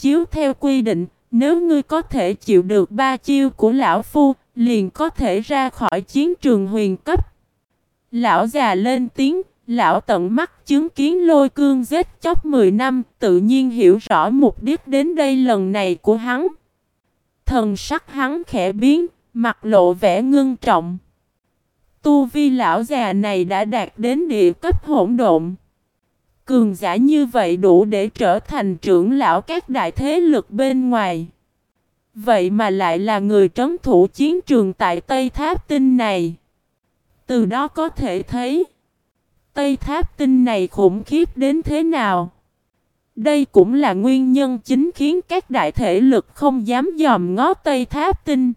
chiếu theo quy định, nếu ngươi có thể chịu được ba chiêu của lão phu, liền có thể ra khỏi chiến trường huyền cấp. Lão già lên tiếng, lão tận mắt chứng kiến lôi cương giết chóc 10 năm, tự nhiên hiểu rõ mục đích đến đây lần này của hắn. Thần sắc hắn khẽ biến, mặt lộ vẻ ngưng trọng. Tu vi lão già này đã đạt đến địa cấp hỗn độn. Cường giả như vậy đủ để trở thành trưởng lão các đại thế lực bên ngoài. Vậy mà lại là người trấn thủ chiến trường tại Tây Tháp Tinh này. Từ đó có thể thấy Tây Tháp Tinh này khủng khiếp đến thế nào. Đây cũng là nguyên nhân chính khiến các đại thể lực không dám dòm ngó Tây Tháp Tinh.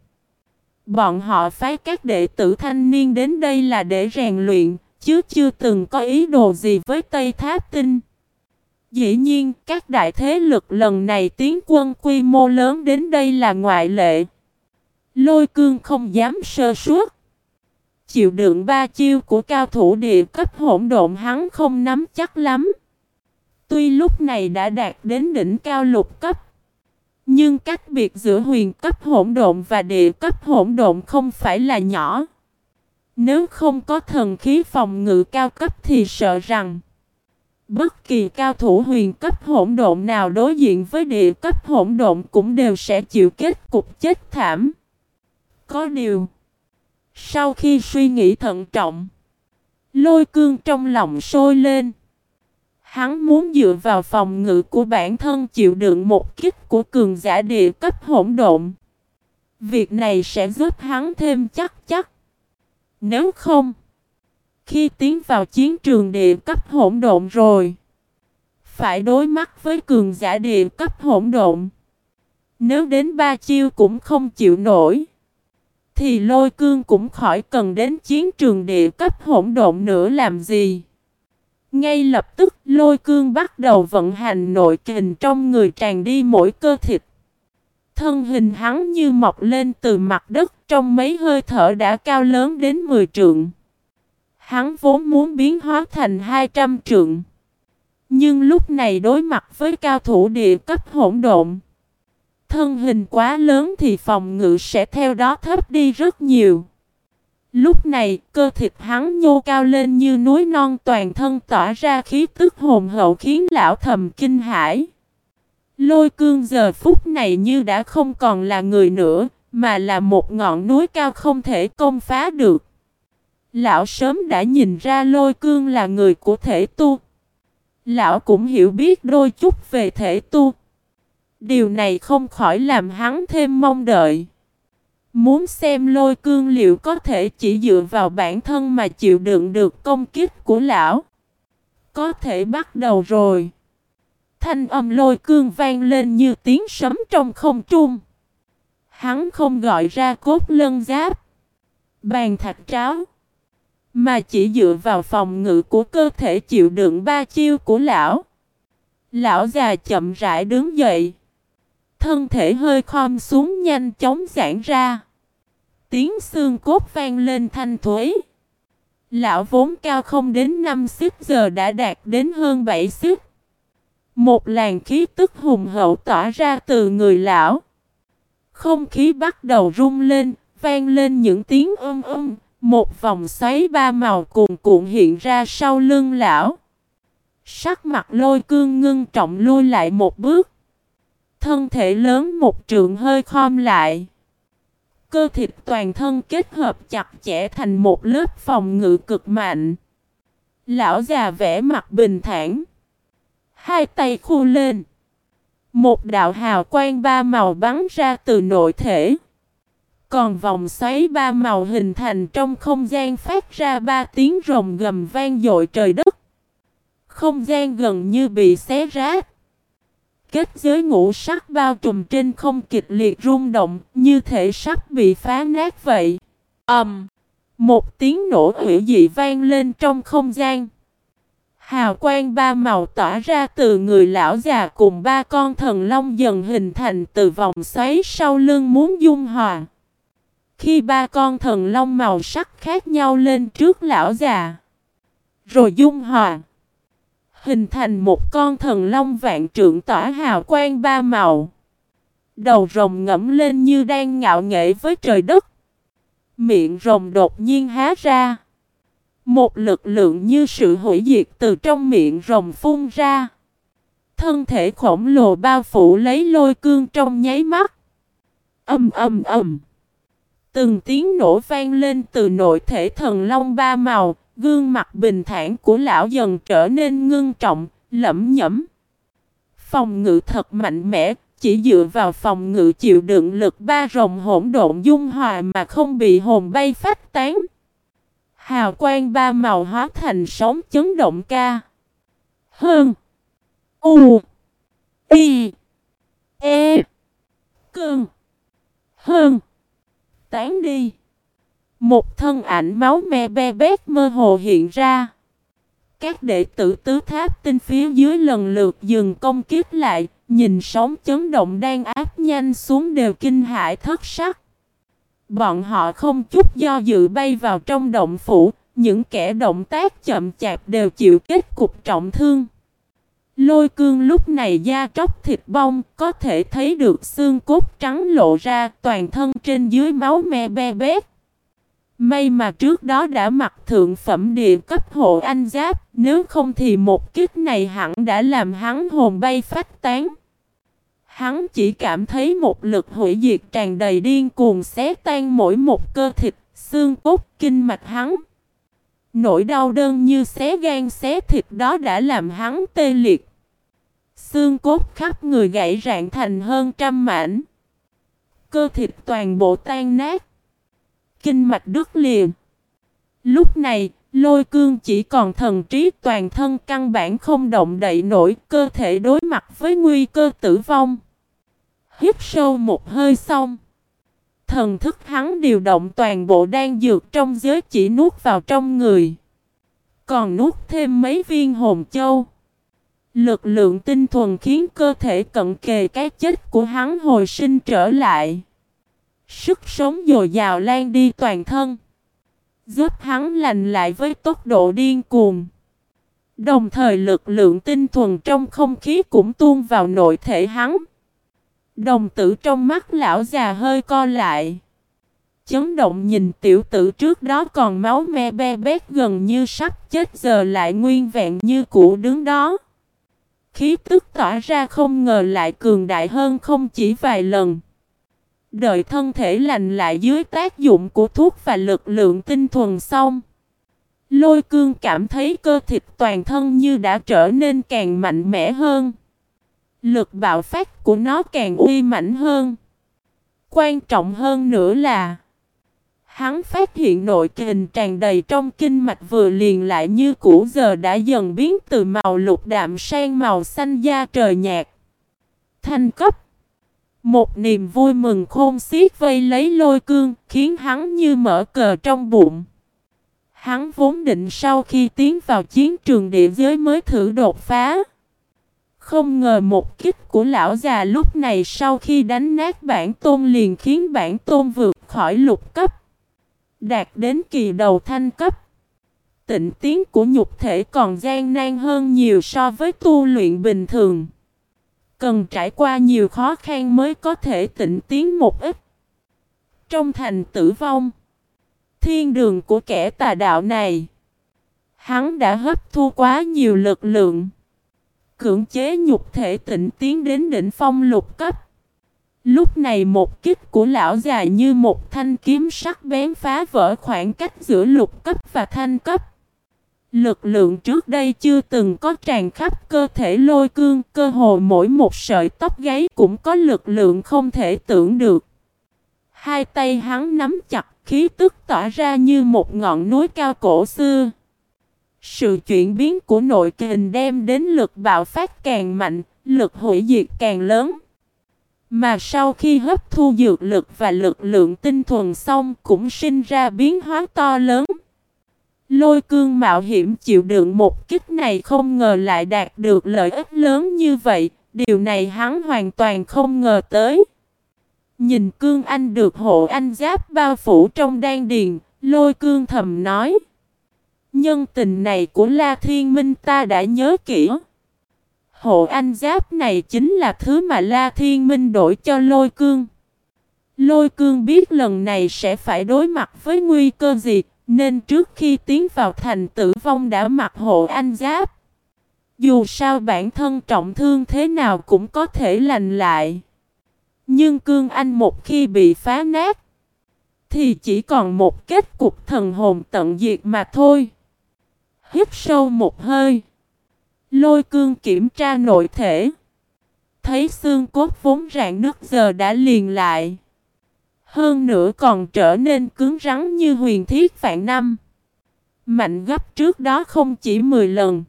Bọn họ phái các đệ tử thanh niên đến đây là để rèn luyện, chứ chưa từng có ý đồ gì với Tây Tháp Tinh. Dĩ nhiên, các đại thế lực lần này tiến quân quy mô lớn đến đây là ngoại lệ. Lôi cương không dám sơ suất. Chịu đựng ba chiêu của cao thủ địa cấp hỗn độn hắn không nắm chắc lắm. Tuy lúc này đã đạt đến đỉnh cao lục cấp. Nhưng cách biệt giữa huyền cấp hỗn độn và địa cấp hỗn độn không phải là nhỏ. Nếu không có thần khí phòng ngự cao cấp thì sợ rằng Bất kỳ cao thủ huyền cấp hỗn độn nào đối diện với địa cấp hỗn độn cũng đều sẽ chịu kết cục chết thảm. Có điều, sau khi suy nghĩ thận trọng, lôi cương trong lòng sôi lên. Hắn muốn dựa vào phòng ngự của bản thân chịu đựng một kích của cường giả địa cấp hỗn độn. Việc này sẽ giúp hắn thêm chắc chắc. Nếu không, khi tiến vào chiến trường địa cấp hỗn độn rồi, phải đối mặt với cường giả địa cấp hỗn độn. Nếu đến ba chiêu cũng không chịu nổi, thì lôi cương cũng khỏi cần đến chiến trường địa cấp hỗn độn nữa làm gì. Ngay lập tức lôi cương bắt đầu vận hành nội kình trong người tràn đi mỗi cơ thịt. Thân hình hắn như mọc lên từ mặt đất, trong mấy hơi thở đã cao lớn đến 10 trượng. Hắn vốn muốn biến hóa thành 200 trượng. Nhưng lúc này đối mặt với cao thủ địa cấp hỗn độn. Thân hình quá lớn thì phòng ngự sẽ theo đó thấp đi rất nhiều. Lúc này, cơ thịt hắn nhô cao lên như núi non toàn thân tỏa ra khí tức hồn hậu khiến lão thầm kinh hãi. Lôi cương giờ phút này như đã không còn là người nữa, mà là một ngọn núi cao không thể công phá được. Lão sớm đã nhìn ra lôi cương là người của thể tu. Lão cũng hiểu biết đôi chút về thể tu. Điều này không khỏi làm hắn thêm mong đợi. Muốn xem lôi cương liệu có thể chỉ dựa vào bản thân mà chịu đựng được công kích của lão. Có thể bắt đầu rồi. Thanh âm lôi cương vang lên như tiếng sấm trong không trung. Hắn không gọi ra cốt lân giáp. Bàn thạch tráo. Mà chỉ dựa vào phòng ngự của cơ thể chịu đựng ba chiêu của lão. Lão già chậm rãi đứng dậy. Thân thể hơi khom xuống nhanh chóng giãn ra. Tiếng xương cốt vang lên thanh thuế. Lão vốn cao không đến 5 xích giờ đã đạt đến hơn 7 xích. Một làn khí tức hùng hậu tỏa ra từ người lão. Không khí bắt đầu rung lên, vang lên những tiếng âm âm, một vòng xoáy ba màu cuồn cuộn hiện ra sau lưng lão. Sắc mặt lôi cương ngưng trọng lui lại một bước. Thân thể lớn một trượng hơi khom lại. Cơ thịt toàn thân kết hợp chặt chẽ thành một lớp phòng ngự cực mạnh. Lão già vẽ mặt bình thản. Hai tay khu lên. Một đạo hào quang ba màu bắn ra từ nội thể. Còn vòng xoáy ba màu hình thành trong không gian phát ra ba tiếng rồng gầm vang dội trời đất. Không gian gần như bị xé rách. Kết giới ngũ sắc bao trùm trên không kịch liệt rung động, như thể sắp bị phá nát vậy. ầm, um, Một tiếng nổ hủy dị vang lên trong không gian. Hào quang ba màu tỏa ra từ người lão già cùng ba con thần long dần hình thành từ vòng xoáy sau lưng muốn dung hòa. Khi ba con thần long màu sắc khác nhau lên trước lão già, rồi dung hòa, Hình thành một con thần long vạn trượng tỏa hào quang ba màu. Đầu rồng ngẫm lên như đang ngạo nghễ với trời đất. Miệng rồng đột nhiên há ra. Một lực lượng như sự hủy diệt từ trong miệng rồng phun ra. Thân thể khổng lồ bao phủ lấy lôi cương trong nháy mắt. Âm âm âm. Từng tiếng nổ vang lên từ nội thể thần long ba màu, gương mặt bình thản của lão dần trở nên ngưng trọng, lẩm nhẩm. Phòng ngự thật mạnh mẽ, chỉ dựa vào phòng ngự chịu đựng lực ba rồng hỗn độn dung hòa mà không bị hồn bay phát tán. Hào quang ba màu hóa thành sóng chấn động ca. Hơn. U. Y. E. Cơn. Hơn. Tán đi. Một thân ảnh máu me be bét mơ hồ hiện ra. Các đệ tử tứ tháp tinh phía dưới lần lượt dừng công kiếp lại, nhìn sóng chấn động đang áp nhanh xuống đều kinh hãi thất sắc. Bọn họ không chút do dự bay vào trong động phủ, những kẻ động tác chậm chạp đều chịu kết cục trọng thương. Lôi cương lúc này da tróc thịt bong, có thể thấy được xương cốt trắng lộ ra, toàn thân trên dưới máu me be bét. May mà trước đó đã mặc thượng phẩm địa cấp hộ anh giáp, nếu không thì một kích này hẳn đã làm hắn hồn bay phách tán. Hắn chỉ cảm thấy một lực hủy diệt tràn đầy điên cuồng xé tan mỗi một cơ thịt, xương cốt, kinh mạch hắn. Nỗi đau đơn như xé gan xé thịt đó đã làm hắn tê liệt. Xương cốt khắp người gãy rạn thành hơn trăm mảnh. Cơ thịt toàn bộ tan nát. Kinh mạch đứt liền. Lúc này, lôi cương chỉ còn thần trí, toàn thân căn bản không động đậy nổi, cơ thể đối mặt với nguy cơ tử vong. Hít sâu một hơi xong. Thần thức hắn điều động toàn bộ đan dược trong giới chỉ nuốt vào trong người. Còn nuốt thêm mấy viên hồn châu. Lực lượng tinh thuần khiến cơ thể cận kề cái chết của hắn hồi sinh trở lại. Sức sống dồi dào lan đi toàn thân. Giúp hắn lành lại với tốc độ điên cuồng. Đồng thời lực lượng tinh thuần trong không khí cũng tuôn vào nội thể hắn. Đồng tử trong mắt lão già hơi co lại. Chấn động nhìn tiểu tử trước đó còn máu me be bét gần như sắp chết giờ lại nguyên vẹn như cũ đứng đó. Khí tức tỏa ra không ngờ lại cường đại hơn không chỉ vài lần. Đợi thân thể lành lại dưới tác dụng của thuốc và lực lượng tinh thuần xong. Lôi cương cảm thấy cơ thịt toàn thân như đã trở nên càng mạnh mẽ hơn. Lực bạo phát của nó càng uy mãnh hơn. Quan trọng hơn nữa là, Hắn phát hiện nội kình tràn đầy trong kinh mạch vừa liền lại như cũ giờ đã dần biến từ màu lục đạm sang màu xanh da trời nhạt. thành cấp một niềm vui mừng khôn xiết vây lấy lôi cương khiến hắn như mở cờ trong bụng. Hắn vốn định sau khi tiến vào chiến trường địa giới mới thử đột phá. Không ngờ một kích của lão già lúc này sau khi đánh nát bản tôn liền khiến bản tôn vượt khỏi lục cấp. Đạt đến kỳ đầu thanh cấp. Tịnh tiến của nhục thể còn gian nan hơn nhiều so với tu luyện bình thường. Cần trải qua nhiều khó khăn mới có thể tịnh tiến một ít. Trong thành tử vong, thiên đường của kẻ tà đạo này, hắn đã hấp thu quá nhiều lực lượng cưỡng chế nhục thể tịnh tiến đến đỉnh phong lục cấp. Lúc này một kích của lão già như một thanh kiếm sắc bén phá vỡ khoảng cách giữa lục cấp và thanh cấp. Lực lượng trước đây chưa từng có tràn khắp cơ thể lôi cương, cơ hồ mỗi một sợi tóc gáy cũng có lực lượng không thể tưởng được. Hai tay hắn nắm chặt, khí tức tỏa ra như một ngọn núi cao cổ xưa. Sự chuyển biến của nội kình đem đến lực bạo phát càng mạnh, lực hủy diệt càng lớn. Mà sau khi hấp thu dược lực và lực lượng tinh thuần xong cũng sinh ra biến hóa to lớn. Lôi cương mạo hiểm chịu đựng một kích này không ngờ lại đạt được lợi ích lớn như vậy, điều này hắn hoàn toàn không ngờ tới. Nhìn cương anh được hộ anh giáp bao phủ trong đan điền, lôi cương thầm nói. Nhân tình này của La Thiên Minh ta đã nhớ kỹ. Hộ anh giáp này chính là thứ mà La Thiên Minh đổi cho lôi cương. Lôi cương biết lần này sẽ phải đối mặt với nguy cơ gì, nên trước khi tiến vào thành tử vong đã mặc hộ anh giáp. Dù sao bản thân trọng thương thế nào cũng có thể lành lại. Nhưng cương anh một khi bị phá nát, thì chỉ còn một kết cục thần hồn tận diệt mà thôi. Hít sâu một hơi. Lôi cương kiểm tra nội thể. Thấy xương cốt vốn rạn nứt giờ đã liền lại. Hơn nữa còn trở nên cứng rắn như huyền thiết vạn năm. Mạnh gấp trước đó không chỉ 10 lần.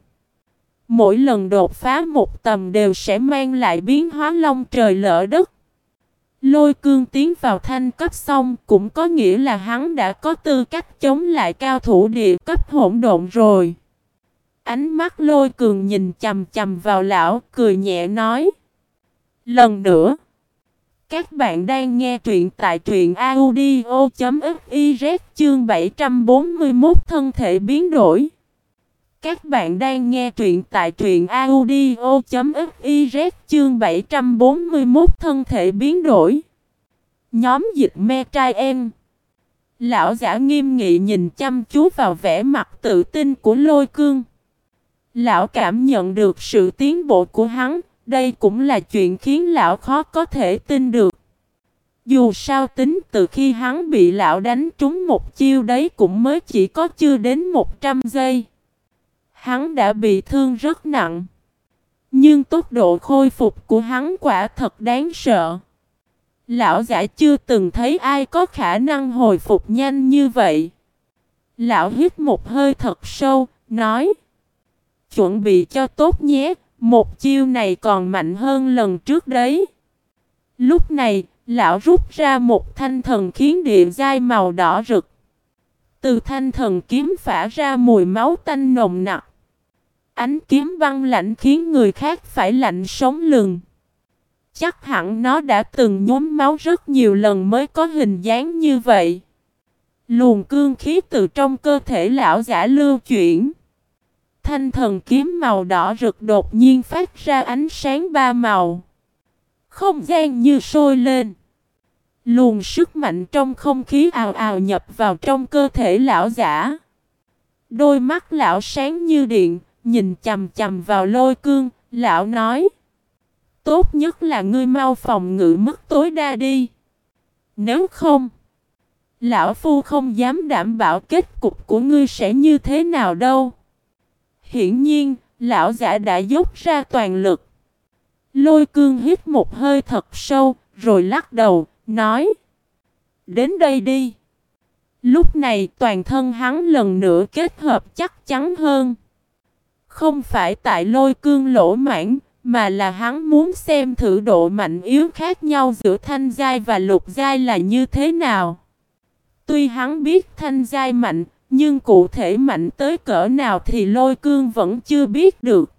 Mỗi lần đột phá một tầm đều sẽ mang lại biến hóa long trời lỡ đất. Lôi cương tiến vào thanh cấp xong cũng có nghĩa là hắn đã có tư cách chống lại cao thủ địa cấp hỗn độn rồi. Ánh mắt lôi cường nhìn chầm chầm vào lão, cười nhẹ nói. Lần nữa, các bạn đang nghe truyện tại truyện audio.fiz chương 741 thân thể biến đổi. Các bạn đang nghe truyện tại truyện audio.fiz chương 741 thân thể biến đổi. Nhóm dịch me trai em. Lão giả nghiêm nghị nhìn chăm chú vào vẻ mặt tự tin của lôi cương. Lão cảm nhận được sự tiến bộ của hắn, đây cũng là chuyện khiến lão khó có thể tin được. Dù sao tính từ khi hắn bị lão đánh trúng một chiêu đấy cũng mới chỉ có chưa đến 100 giây. Hắn đã bị thương rất nặng. Nhưng tốc độ khôi phục của hắn quả thật đáng sợ. Lão giả chưa từng thấy ai có khả năng hồi phục nhanh như vậy. Lão hít một hơi thật sâu, nói Chuẩn bị cho tốt nhé, một chiêu này còn mạnh hơn lần trước đấy. Lúc này, lão rút ra một thanh thần khiến địa dai màu đỏ rực. Từ thanh thần kiếm phả ra mùi máu tanh nồng nặc. Ánh kiếm băng lạnh khiến người khác phải lạnh sống lừng. Chắc hẳn nó đã từng nhóm máu rất nhiều lần mới có hình dáng như vậy. Luồng cương khí từ trong cơ thể lão giả lưu chuyển. Thanh thần kiếm màu đỏ rực đột nhiên phát ra ánh sáng ba màu. Không gian như sôi lên. luồn sức mạnh trong không khí ào ào nhập vào trong cơ thể lão giả. Đôi mắt lão sáng như điện, nhìn chầm chầm vào lôi cương, lão nói. Tốt nhất là ngươi mau phòng ngự mức tối đa đi. Nếu không, lão phu không dám đảm bảo kết cục của ngươi sẽ như thế nào đâu. Hiển nhiên, lão giả đã dốc ra toàn lực. Lôi cương hít một hơi thật sâu, rồi lắc đầu, nói. Đến đây đi. Lúc này toàn thân hắn lần nữa kết hợp chắc chắn hơn. Không phải tại lôi cương lỗ mãn, mà là hắn muốn xem thử độ mạnh yếu khác nhau giữa thanh giai và lục giai là như thế nào. Tuy hắn biết thanh giai mạnh, nhưng cụ thể mạnh tới cỡ nào thì lôi cương vẫn chưa biết được.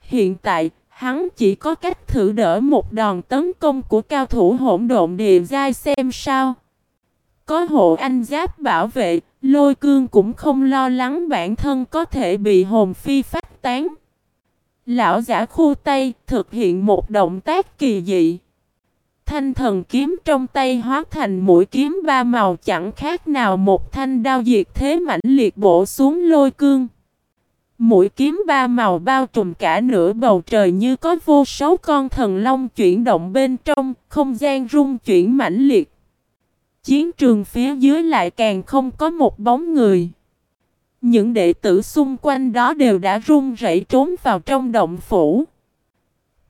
Hiện tại, hắn chỉ có cách thử đỡ một đòn tấn công của cao thủ hỗn độn địa giai xem sao. Có hộ anh giáp bảo vệ, lôi cương cũng không lo lắng bản thân có thể bị hồn phi phát tán. Lão giả khu tay thực hiện một động tác kỳ dị. Thanh thần kiếm trong tay hóa thành mũi kiếm ba màu chẳng khác nào một thanh đao diệt thế mãnh liệt bổ xuống lôi cương. Mũi kiếm ba màu bao trùm cả nửa bầu trời như có vô số con thần long chuyển động bên trong, không gian rung chuyển mãnh liệt. Chiến trường phía dưới lại càng không có một bóng người. Những đệ tử xung quanh đó đều đã run rẩy trốn vào trong động phủ.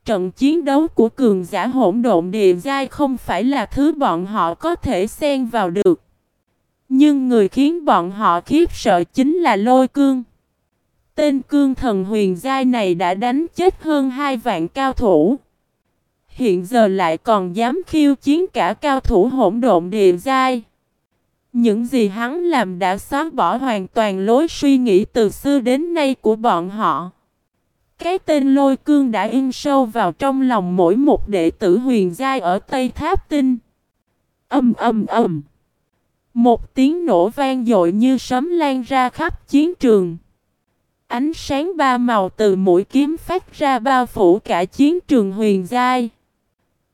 Trận chiến đấu của cường giả hỗn độn địa giai không phải là thứ bọn họ có thể xen vào được. Nhưng người khiến bọn họ khiếp sợ chính là lôi cương. Tên cương thần huyền giai này đã đánh chết hơn hai vạn cao thủ. Hiện giờ lại còn dám khiêu chiến cả cao thủ hỗn độn địa giai. Những gì hắn làm đã xóa bỏ hoàn toàn lối suy nghĩ từ xưa đến nay của bọn họ. Cái tên lôi cương đã in sâu vào trong lòng mỗi một đệ tử huyền giai ở Tây Tháp Tinh. Âm âm âm. Một tiếng nổ vang dội như sấm lan ra khắp chiến trường. Ánh sáng ba màu từ mũi kiếm phát ra bao phủ cả chiến trường huyền giai.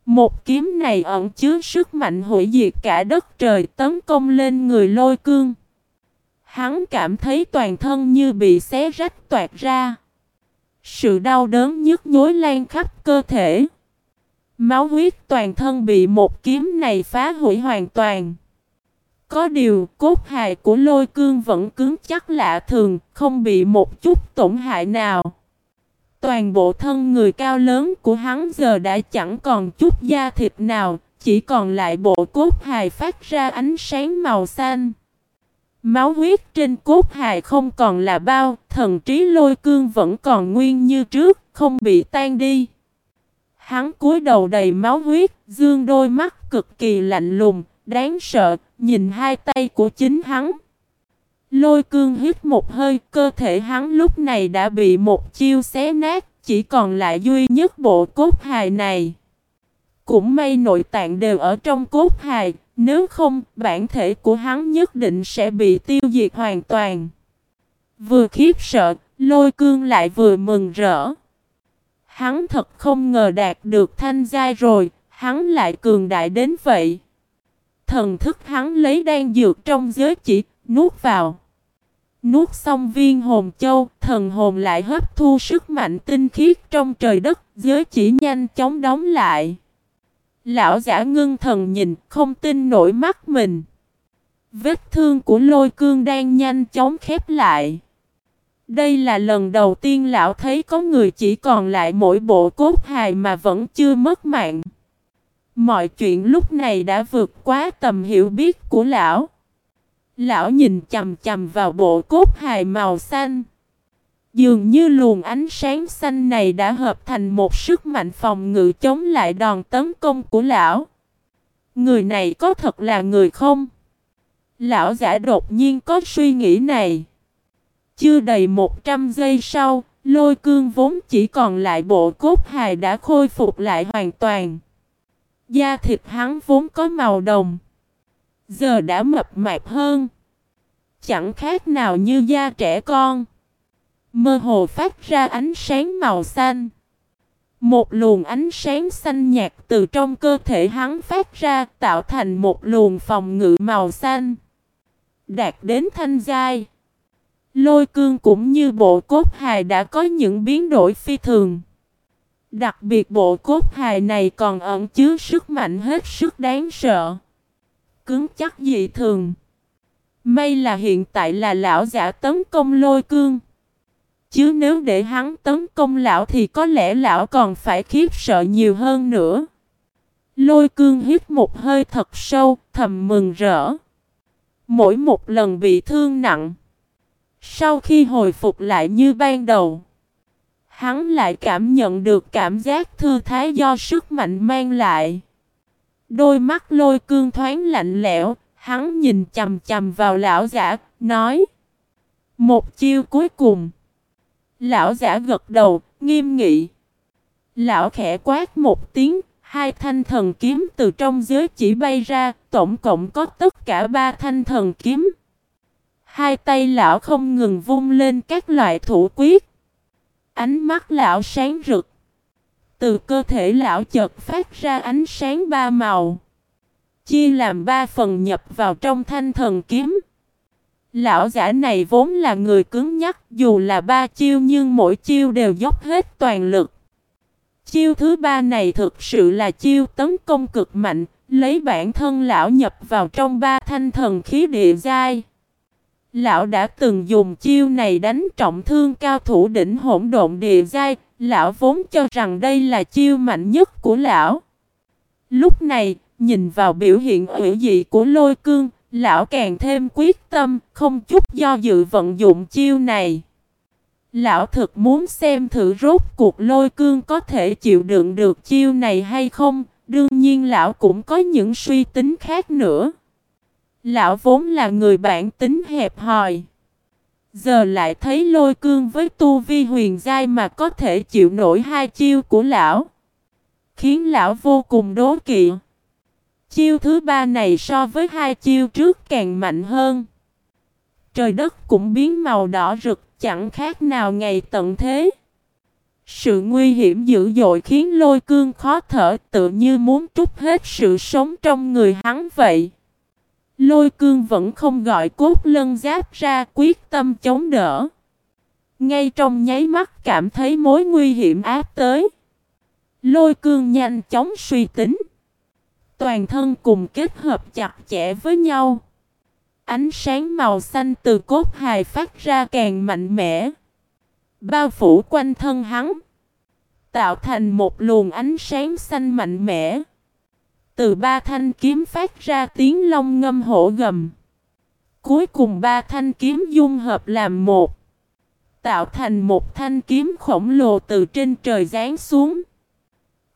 Một kiếm này ẩn chứa sức mạnh hủy diệt cả đất trời tấn công lên người lôi cương. Hắn cảm thấy toàn thân như bị xé rách toạt ra. Sự đau đớn nhức nhối lan khắp cơ thể. Máu huyết toàn thân bị một kiếm này phá hủy hoàn toàn. Có điều, cốt hài của lôi cương vẫn cứng chắc lạ thường, không bị một chút tổn hại nào. Toàn bộ thân người cao lớn của hắn giờ đã chẳng còn chút da thịt nào, chỉ còn lại bộ cốt hài phát ra ánh sáng màu xanh. Máu huyết trên cốt hài không còn là bao, thần trí lôi cương vẫn còn nguyên như trước, không bị tan đi. Hắn cúi đầu đầy máu huyết, dương đôi mắt cực kỳ lạnh lùng, đáng sợ, nhìn hai tay của chính hắn. Lôi cương hít một hơi, cơ thể hắn lúc này đã bị một chiêu xé nát, chỉ còn lại duy nhất bộ cốt hài này. Cũng may nội tạng đều ở trong cốt hài, nếu không, bản thể của hắn nhất định sẽ bị tiêu diệt hoàn toàn. Vừa khiếp sợ, lôi cương lại vừa mừng rỡ. Hắn thật không ngờ đạt được thanh giai rồi, hắn lại cường đại đến vậy. Thần thức hắn lấy đan dược trong giới chỉ, nuốt vào. Nuốt xong viên hồn châu, thần hồn lại hấp thu sức mạnh tinh khiết trong trời đất, giới chỉ nhanh chóng đóng lại. Lão giả ngưng thần nhìn, không tin nổi mắt mình. Vết thương của lôi cương đang nhanh chóng khép lại. Đây là lần đầu tiên lão thấy có người chỉ còn lại mỗi bộ cốt hài mà vẫn chưa mất mạng. Mọi chuyện lúc này đã vượt quá tầm hiểu biết của lão. Lão nhìn chầm chầm vào bộ cốt hài màu xanh. Dường như luồng ánh sáng xanh này đã hợp thành một sức mạnh phòng ngự chống lại đòn tấn công của lão. Người này có thật là người không? Lão giả đột nhiên có suy nghĩ này. Chưa đầy 100 giây sau, lôi cương vốn chỉ còn lại bộ cốt hài đã khôi phục lại hoàn toàn. Da thịt hắn vốn có màu đồng. Giờ đã mập mạp hơn. Chẳng khác nào như da trẻ con. Mơ hồ phát ra ánh sáng màu xanh. Một luồng ánh sáng xanh nhạt từ trong cơ thể hắn phát ra tạo thành một luồng phòng ngự màu xanh. Đạt đến thanh giai. Lôi cương cũng như bộ cốt hài đã có những biến đổi phi thường. Đặc biệt bộ cốt hài này còn ẩn chứa sức mạnh hết sức đáng sợ. Cứng chắc dị thường. May là hiện tại là lão giả tấn công lôi cương. Chứ nếu để hắn tấn công lão thì có lẽ lão còn phải khiếp sợ nhiều hơn nữa. Lôi cương hít một hơi thật sâu, thầm mừng rỡ. Mỗi một lần bị thương nặng. Sau khi hồi phục lại như ban đầu. Hắn lại cảm nhận được cảm giác thư thái do sức mạnh mang lại. Đôi mắt lôi cương thoáng lạnh lẽo, hắn nhìn chầm chầm vào lão giả, nói. Một chiêu cuối cùng. Lão giả gật đầu, nghiêm nghị. Lão khẽ quát một tiếng, hai thanh thần kiếm từ trong giới chỉ bay ra, tổng cộng có tất cả ba thanh thần kiếm. Hai tay lão không ngừng vung lên các loại thủ quyết. Ánh mắt lão sáng rực. Từ cơ thể lão chợt phát ra ánh sáng ba màu. Chia làm ba phần nhập vào trong thanh thần kiếm. Lão giả này vốn là người cứng nhắc dù là ba chiêu nhưng mỗi chiêu đều dốc hết toàn lực. Chiêu thứ ba này thực sự là chiêu tấn công cực mạnh, lấy bản thân lão nhập vào trong ba thanh thần khí địa giai. Lão đã từng dùng chiêu này đánh trọng thương cao thủ đỉnh hỗn độn địa giai, lão vốn cho rằng đây là chiêu mạnh nhất của lão. Lúc này, nhìn vào biểu hiện ủy dị của lôi cương, lão càng thêm quyết tâm, không chút do dự vận dụng chiêu này. Lão thực muốn xem thử rốt cuộc lôi cương có thể chịu đựng được chiêu này hay không, đương nhiên lão cũng có những suy tính khác nữa. Lão vốn là người bản tính hẹp hòi. Giờ lại thấy lôi cương với tu vi huyền giai mà có thể chịu nổi hai chiêu của lão. Khiến lão vô cùng đố kỵ. Chiêu thứ ba này so với hai chiêu trước càng mạnh hơn. Trời đất cũng biến màu đỏ rực, chẳng khác nào ngày tận thế. Sự nguy hiểm dữ dội khiến lôi cương khó thở, tự như muốn trút hết sự sống trong người hắn vậy. Lôi cương vẫn không gọi cốt lân giáp ra quyết tâm chống đỡ. Ngay trong nháy mắt cảm thấy mối nguy hiểm áp tới. Lôi cương nhanh chóng suy tính. Toàn thân cùng kết hợp chặt chẽ với nhau. Ánh sáng màu xanh từ cốt hài phát ra càng mạnh mẽ. Bao phủ quanh thân hắn. Tạo thành một luồng ánh sáng xanh mạnh mẽ. Từ ba thanh kiếm phát ra tiếng long ngâm hổ gầm. Cuối cùng ba thanh kiếm dung hợp làm một. Tạo thành một thanh kiếm khổng lồ từ trên trời giáng xuống.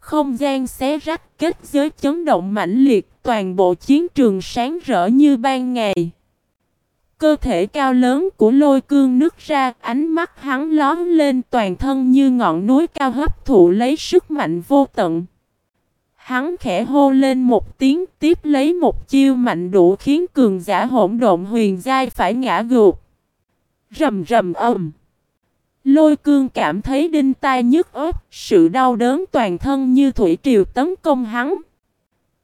Không gian xé rách kết giới chấn động mãnh liệt toàn bộ chiến trường sáng rỡ như ban ngày. Cơ thể cao lớn của lôi cương nứt ra, ánh mắt hắn lón lên toàn thân như ngọn núi cao hấp thụ lấy sức mạnh vô tận. Hắn khẽ hô lên một tiếng tiếp lấy một chiêu mạnh đủ khiến cường giả hỗn độn huyền giai phải ngã gục. Rầm rầm ầm. Lôi cương cảm thấy đinh tai nhức ớt, sự đau đớn toàn thân như thủy triều tấn công hắn.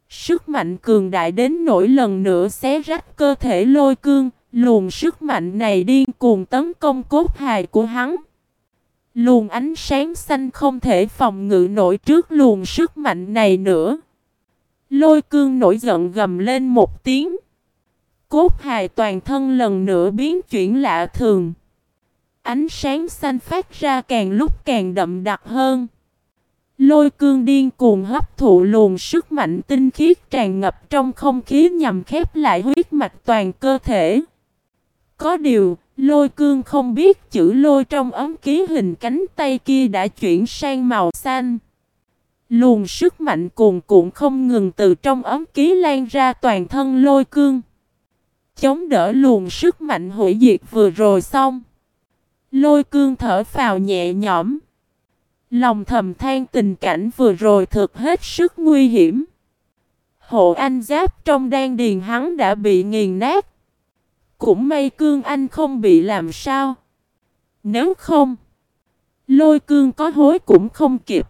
Sức mạnh cường đại đến nỗi lần nữa xé rách cơ thể lôi cương, luồng sức mạnh này điên cuồng tấn công cốt hài của hắn. Luồng ánh sáng xanh không thể phòng ngự nổi trước luồng sức mạnh này nữa. Lôi cương nổi giận gầm lên một tiếng. Cốt hài toàn thân lần nữa biến chuyển lạ thường. Ánh sáng xanh phát ra càng lúc càng đậm đặc hơn. Lôi cương điên cuồng hấp thụ luồng sức mạnh tinh khiết tràn ngập trong không khí nhằm khép lại huyết mạch toàn cơ thể. Có điều, lôi cương không biết chữ lôi trong ấm ký hình cánh tay kia đã chuyển sang màu xanh. Luồng sức mạnh cuồn cuộn không ngừng từ trong ấm ký lan ra toàn thân lôi cương. Chống đỡ luồng sức mạnh hủy diệt vừa rồi xong. Lôi cương thở phào nhẹ nhõm. Lòng thầm than tình cảnh vừa rồi thực hết sức nguy hiểm. Hộ anh giáp trong đan điền hắn đã bị nghiền nát. Cũng may cương anh không bị làm sao. Nếu không, lôi cương có hối cũng không kịp.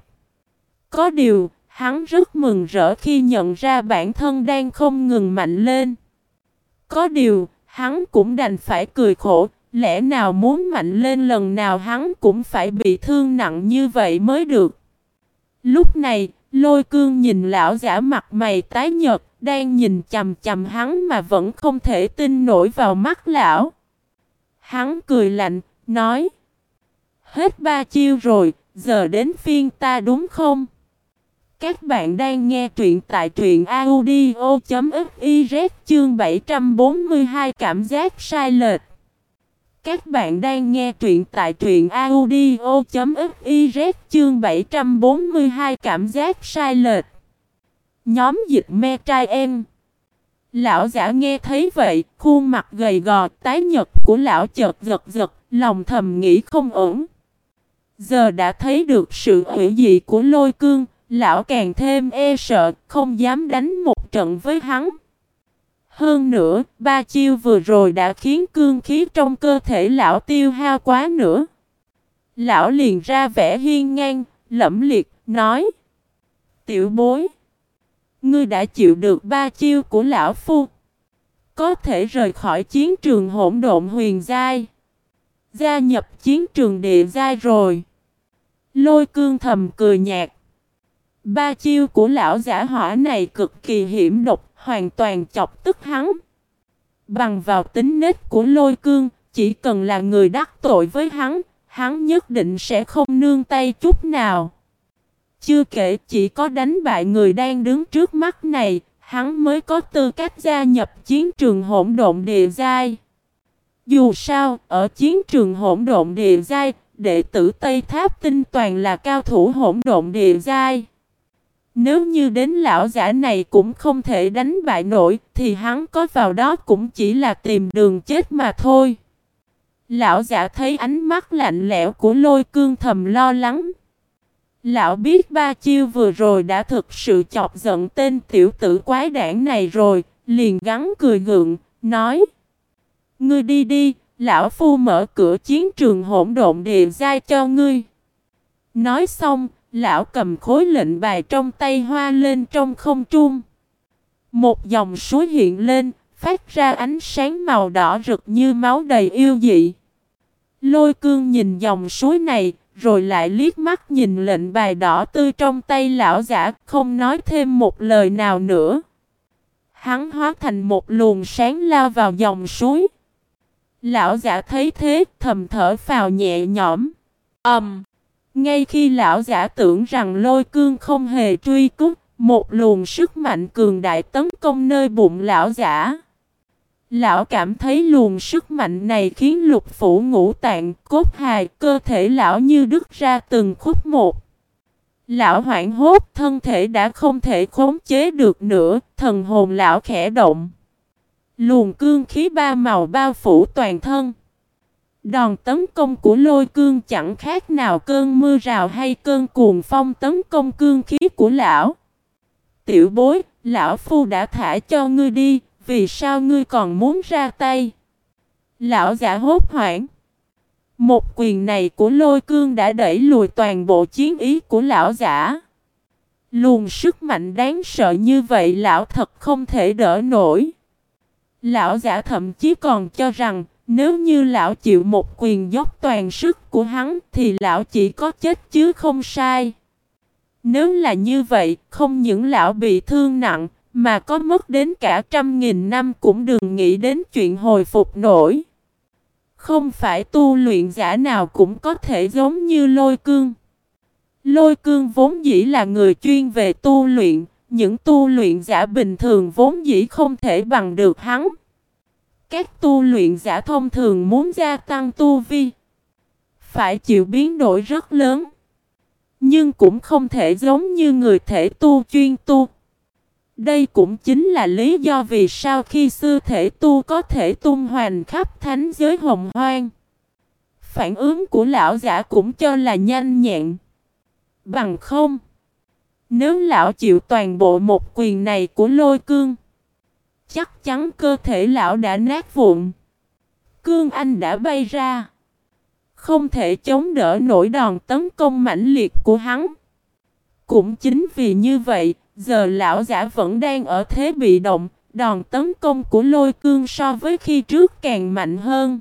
Có điều, hắn rất mừng rỡ khi nhận ra bản thân đang không ngừng mạnh lên. Có điều, hắn cũng đành phải cười khổ, lẽ nào muốn mạnh lên lần nào hắn cũng phải bị thương nặng như vậy mới được. Lúc này, lôi cương nhìn lão giả mặt mày tái nhợt, đang nhìn chầm chầm hắn mà vẫn không thể tin nổi vào mắt lão. Hắn cười lạnh, nói Hết ba chiêu rồi, giờ đến phiên ta đúng không? Các bạn đang nghe truyện tại truyện audio.fiz chương 742 cảm giác sai lệch. Các bạn đang nghe truyện tại truyện audio.fiz chương 742 cảm giác sai lệch. Nhóm dịch me trai em. Lão giả nghe thấy vậy, khuôn mặt gầy gò, tái nhật của lão chợt giật giật, lòng thầm nghĩ không ổn. Giờ đã thấy được sự hủy dị của lôi cương, lão càng thêm e sợ, không dám đánh một trận với hắn. Hơn nữa, ba chiêu vừa rồi đã khiến cương khí trong cơ thể lão tiêu hao quá nữa. Lão liền ra vẻ hiên ngang, lẫm liệt, nói Tiểu bối Ngươi đã chịu được ba chiêu của lão phu. Có thể rời khỏi chiến trường hỗn độn huyền giai. Gia nhập chiến trường địa giai rồi. Lôi cương thầm cười nhạt. Ba chiêu của lão giả hỏa này cực kỳ hiểm độc Hoàn toàn chọc tức hắn Bằng vào tính nết của lôi cương Chỉ cần là người đắc tội với hắn Hắn nhất định sẽ không nương tay chút nào chưa kể chỉ có đánh bại người đang đứng trước mắt này, hắn mới có tư cách gia nhập chiến trường hỗn độn địa giai. Dù sao, ở chiến trường hỗn độn địa giai, đệ tử Tây Tháp tinh toàn là cao thủ hỗn độn địa giai. Nếu như đến lão giả này cũng không thể đánh bại nổi, thì hắn có vào đó cũng chỉ là tìm đường chết mà thôi. Lão giả thấy ánh mắt lạnh lẽo của lôi cương thầm lo lắng. Lão biết ba chiêu vừa rồi đã thực sự chọc giận tên tiểu tử quái đảng này rồi, liền gắn cười gượng, nói Ngươi đi đi, lão phu mở cửa chiến trường hỗn độn địa giai cho ngươi. Nói xong, lão cầm khối lệnh bài trong tay hoa lên trong không trung. Một dòng suối hiện lên, phát ra ánh sáng màu đỏ rực như máu đầy yêu dị. Lôi cương nhìn dòng suối này, rồi lại liếc mắt nhìn lệnh bài đỏ tươi trong tay lão giả, không nói thêm một lời nào nữa. Hắn hóa thành một luồng sáng lao vào dòng suối. Lão giả thấy thế, thầm thở phào nhẹ nhõm. Ầm. Um, ngay khi lão giả tưởng rằng lôi cương không hề truy cút, một luồng sức mạnh cường đại tấn công nơi bụng lão giả. Lão cảm thấy luồng sức mạnh này khiến lục phủ ngũ tạng, cốt hài, cơ thể lão như đứt ra từng khúc một. Lão hoảng hốt, thân thể đã không thể khống chế được nữa, thần hồn lão khẽ động. Luồng cương khí ba màu bao phủ toàn thân. Đòn tấn công của lôi cương chẳng khác nào cơn mưa rào hay cơn cuồng phong tấn công cương khí của lão. Tiểu bối, lão phu đã thả cho ngươi đi, vì sao ngươi còn muốn ra tay? Lão giả hốt hoảng. Một quyền này của lôi cương đã đẩy lùi toàn bộ chiến ý của lão giả. luồn sức mạnh đáng sợ như vậy lão thật không thể đỡ nổi. Lão giả thậm chí còn cho rằng nếu như lão chịu một quyền dốc toàn sức của hắn thì lão chỉ có chết chứ không sai. Nếu là như vậy, không những lão bị thương nặng, mà có mất đến cả trăm nghìn năm cũng đừng nghĩ đến chuyện hồi phục nổi. Không phải tu luyện giả nào cũng có thể giống như lôi cương. Lôi cương vốn dĩ là người chuyên về tu luyện, những tu luyện giả bình thường vốn dĩ không thể bằng được hắn. Các tu luyện giả thông thường muốn gia tăng tu vi, phải chịu biến đổi rất lớn. Nhưng cũng không thể giống như người thể tu chuyên tu. Đây cũng chính là lý do vì sao khi sư thể tu có thể tung hoành khắp thánh giới hồng hoang. Phản ứng của lão giả cũng cho là nhanh nhẹn. Bằng không. Nếu lão chịu toàn bộ một quyền này của lôi cương. Chắc chắn cơ thể lão đã nát vụn. Cương anh đã bay ra. Không thể chống đỡ nổi đòn tấn công mãnh liệt của hắn. Cũng chính vì như vậy, giờ lão giả vẫn đang ở thế bị động, đòn tấn công của lôi cương so với khi trước càng mạnh hơn.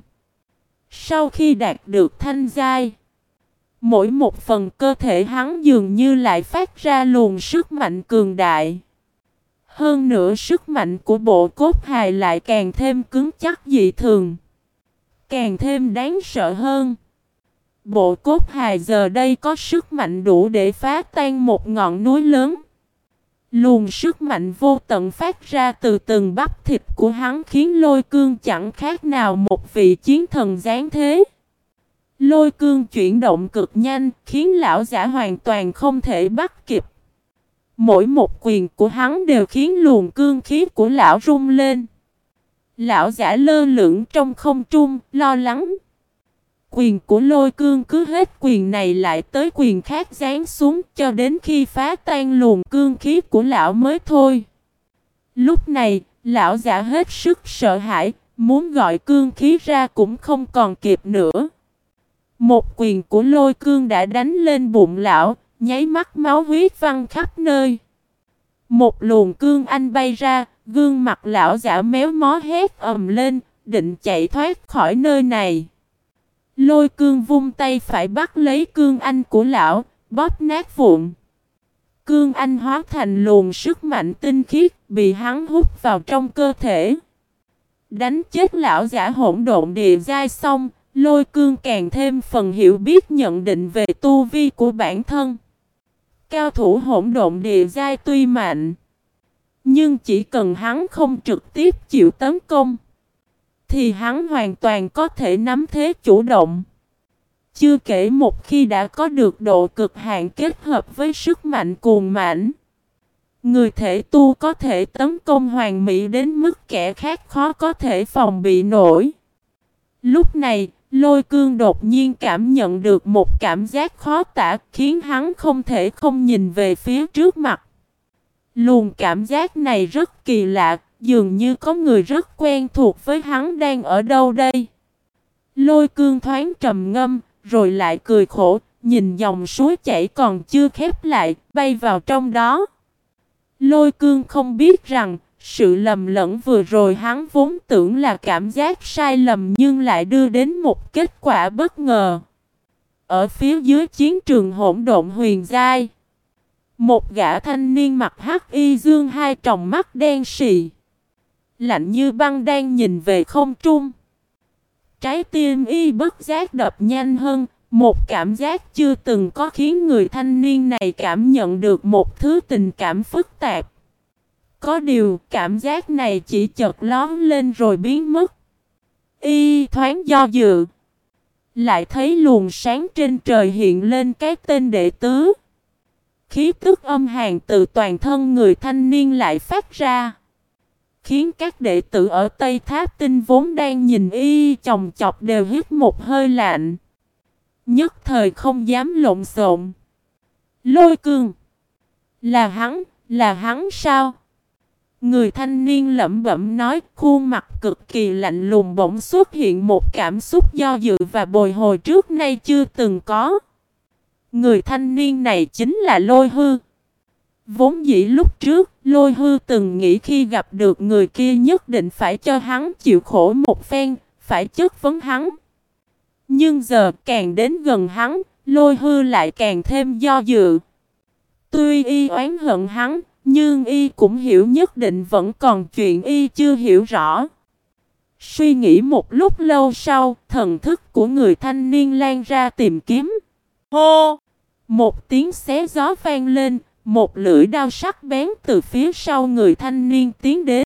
Sau khi đạt được thanh giai, mỗi một phần cơ thể hắn dường như lại phát ra luồng sức mạnh cường đại. Hơn nữa sức mạnh của bộ cốt hài lại càng thêm cứng chắc dị thường. Càng thêm đáng sợ hơn. Bộ cốt hài giờ đây có sức mạnh đủ để phá tan một ngọn núi lớn. Luồng sức mạnh vô tận phát ra từ từng bắp thịt của hắn khiến lôi cương chẳng khác nào một vị chiến thần giáng thế. Lôi cương chuyển động cực nhanh khiến lão giả hoàn toàn không thể bắt kịp. Mỗi một quyền của hắn đều khiến luồng cương khí của lão rung lên. Lão giả lơ lửng trong không trung, lo lắng. Quyền của lôi cương cứ hết quyền này lại tới quyền khác dán xuống cho đến khi phá tan luồng cương khí của lão mới thôi. Lúc này, lão giả hết sức sợ hãi, muốn gọi cương khí ra cũng không còn kịp nữa. Một quyền của lôi cương đã đánh lên bụng lão, nháy mắt máu huyết văng khắp nơi. Một luồng cương anh bay ra, gương mặt lão giả méo mó hét ầm lên, định chạy thoát khỏi nơi này. Lôi cương vung tay phải bắt lấy cương anh của lão, bóp nát vụn. Cương anh hóa thành luồng sức mạnh tinh khiết, bị hắn hút vào trong cơ thể. Đánh chết lão giả hỗn độn địa giai xong, lôi cương càng thêm phần hiểu biết nhận định về tu vi của bản thân. Cao thủ hỗn độn địa giai tuy mạnh, nhưng chỉ cần hắn không trực tiếp chịu tấn công thì hắn hoàn toàn có thể nắm thế chủ động. Chưa kể một khi đã có được độ cực hạn kết hợp với sức mạnh cuồng mãnh, người thể tu có thể tấn công hoàn mỹ đến mức kẻ khác khó có thể phòng bị nổi. Lúc này, Lôi cương đột nhiên cảm nhận được một cảm giác khó tả khiến hắn không thể không nhìn về phía trước mặt. Luồng cảm giác này rất kỳ lạ, dường như có người rất quen thuộc với hắn đang ở đâu đây. Lôi cương thoáng trầm ngâm, rồi lại cười khổ, nhìn dòng suối chảy còn chưa khép lại, bay vào trong đó. Lôi cương không biết rằng, sự lầm lẫn vừa rồi hắn vốn tưởng là cảm giác sai lầm nhưng lại đưa đến một kết quả bất ngờ. Ở phía dưới chiến trường hỗn độn huyền giai, một gã thanh niên mặc hắc y dương hai tròng mắt đen sì, lạnh như băng đang nhìn về không trung. Trái tim y bất giác đập nhanh hơn, một cảm giác chưa từng có khiến người thanh niên này cảm nhận được một thứ tình cảm phức tạp. Có điều, cảm giác này chỉ chợt lón lên rồi biến mất. Y thoáng do dự. Lại thấy luồng sáng trên trời hiện lên cái tên đệ tứ. Khí tức âm hàng từ toàn thân người thanh niên lại phát ra. Khiến các đệ tử ở Tây Tháp Tinh vốn đang nhìn y chồng chọc đều hít một hơi lạnh. Nhất thời không dám lộn xộn. Lôi cương. Là hắn, là hắn sao? Người thanh niên lẩm bẩm nói khuôn mặt cực kỳ lạnh lùng bỗng xuất hiện một cảm xúc do dự và bồi hồi trước nay chưa từng có. Người thanh niên này chính là Lôi Hư. Vốn dĩ lúc trước, Lôi Hư từng nghĩ khi gặp được người kia nhất định phải cho hắn chịu khổ một phen, phải chất vấn hắn. Nhưng giờ càng đến gần hắn, Lôi Hư lại càng thêm do dự. Tuy y oán hận hắn, nhưng y cũng hiểu nhất định vẫn còn chuyện y chưa hiểu rõ. Suy nghĩ một lúc lâu sau, thần thức của người thanh niên lan ra tìm kiếm. Hô! Một tiếng xé gió vang lên, một lưỡi đao sắc bén từ phía sau người thanh niên tiến đến.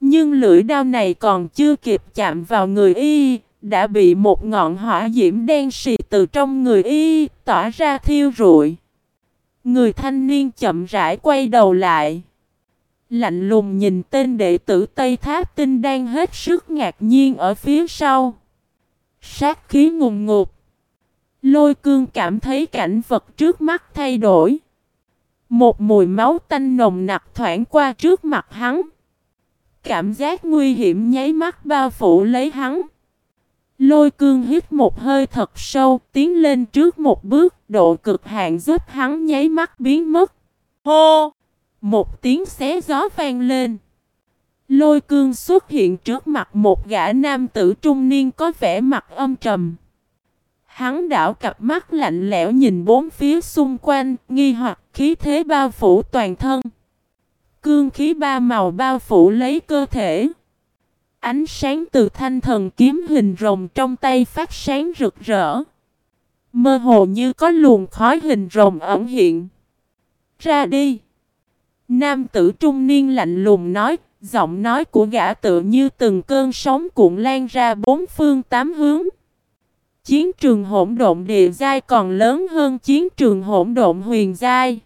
Nhưng lưỡi đao này còn chưa kịp chạm vào người y, đã bị một ngọn hỏa diễm đen xì từ trong người y, tỏa ra thiêu rụi. Người thanh niên chậm rãi quay đầu lại. Lạnh lùng nhìn tên đệ tử Tây Tháp Tinh đang hết sức ngạc nhiên ở phía sau. Sát khí ngùng ngụt. Lôi cương cảm thấy cảnh vật trước mắt thay đổi. Một mùi máu tanh nồng nặc thoảng qua trước mặt hắn. Cảm giác nguy hiểm nháy mắt bao phủ lấy hắn. Lôi cương hít một hơi thật sâu, tiến lên trước một bước, độ cực hạn giúp hắn nháy mắt biến mất. Hô! Một tiếng xé gió vang lên. Lôi cương xuất hiện trước mặt một gã nam tử trung niên có vẻ mặt âm trầm. Hắn đảo cặp mắt lạnh lẽo nhìn bốn phía xung quanh, nghi hoặc khí thế bao phủ toàn thân. Cương khí ba màu bao phủ lấy cơ thể. Ánh sáng từ thanh thần kiếm hình rồng trong tay phát sáng rực rỡ. Mơ hồ như có luồng khói hình rồng ẩn hiện. Ra đi. Nam tử trung niên lạnh lùng nói, giọng nói của gã tựa như từng cơn sóng cuộn lan ra bốn phương tám hướng. Chiến trường hỗn độn địa giai còn lớn hơn chiến trường hỗn độn huyền giai.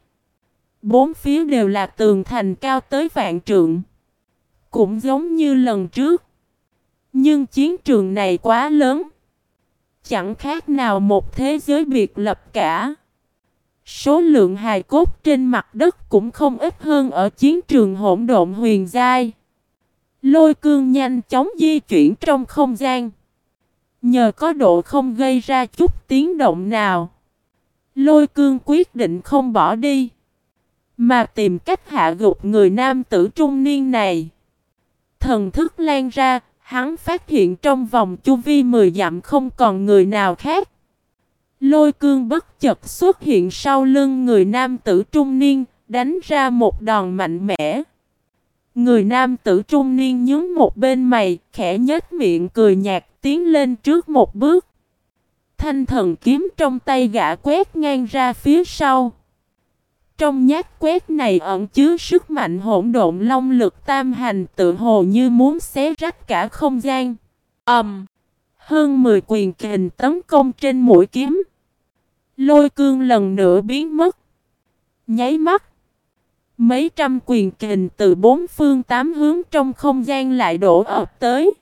Bốn phía đều là tường thành cao tới vạn trượng. Cũng giống như lần trước. Nhưng chiến trường này quá lớn. Chẳng khác nào một thế giới biệt lập cả. Số lượng hài cốt trên mặt đất cũng không ít hơn ở chiến trường hỗn độn huyền giai. Lôi cương nhanh chóng di chuyển trong không gian. Nhờ có độ không gây ra chút tiếng động nào. Lôi cương quyết định không bỏ đi. Mà tìm cách hạ gục người nam tử trung niên này. Thần thức lan ra, Hắn phát hiện trong vòng chu vi 10 dặm không còn người nào khác. Lôi cương bất chợt xuất hiện sau lưng người nam tử trung niên, đánh ra một đòn mạnh mẽ. Người nam tử trung niên nhướng một bên mày, khẽ nhếch miệng cười nhạt tiến lên trước một bước. Thanh thần kiếm trong tay gã quét ngang ra phía sau. Trong nhát quét này ẩn chứa sức mạnh hỗn độn long lực tam hành tự hồ như muốn xé rách cả không gian. ầm, um, Hơn 10 quyền kình tấn công trên mũi kiếm. Lôi cương lần nữa biến mất. Nháy mắt. Mấy trăm quyền kình từ bốn phương tám hướng trong không gian lại đổ ập tới.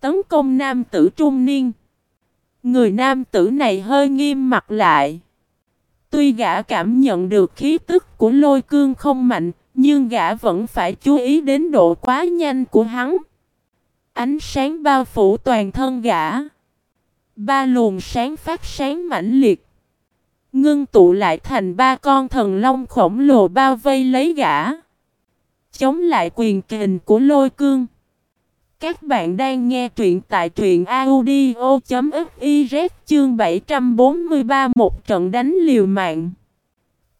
Tấn công nam tử trung niên. Người nam tử này hơi nghiêm mặt lại. Tuy gã cảm nhận được khí tức của lôi cương không mạnh, nhưng gã vẫn phải chú ý đến độ quá nhanh của hắn. Ánh sáng bao phủ toàn thân gã. Ba luồng sáng phát sáng mãnh liệt. Ngưng tụ lại thành ba con thần long khổng lồ bao vây lấy gã. Chống lại quyền kình của lôi cương. Các bạn đang nghe truyện tại truyện audio.fiz chương 743 một trận đánh liều mạng.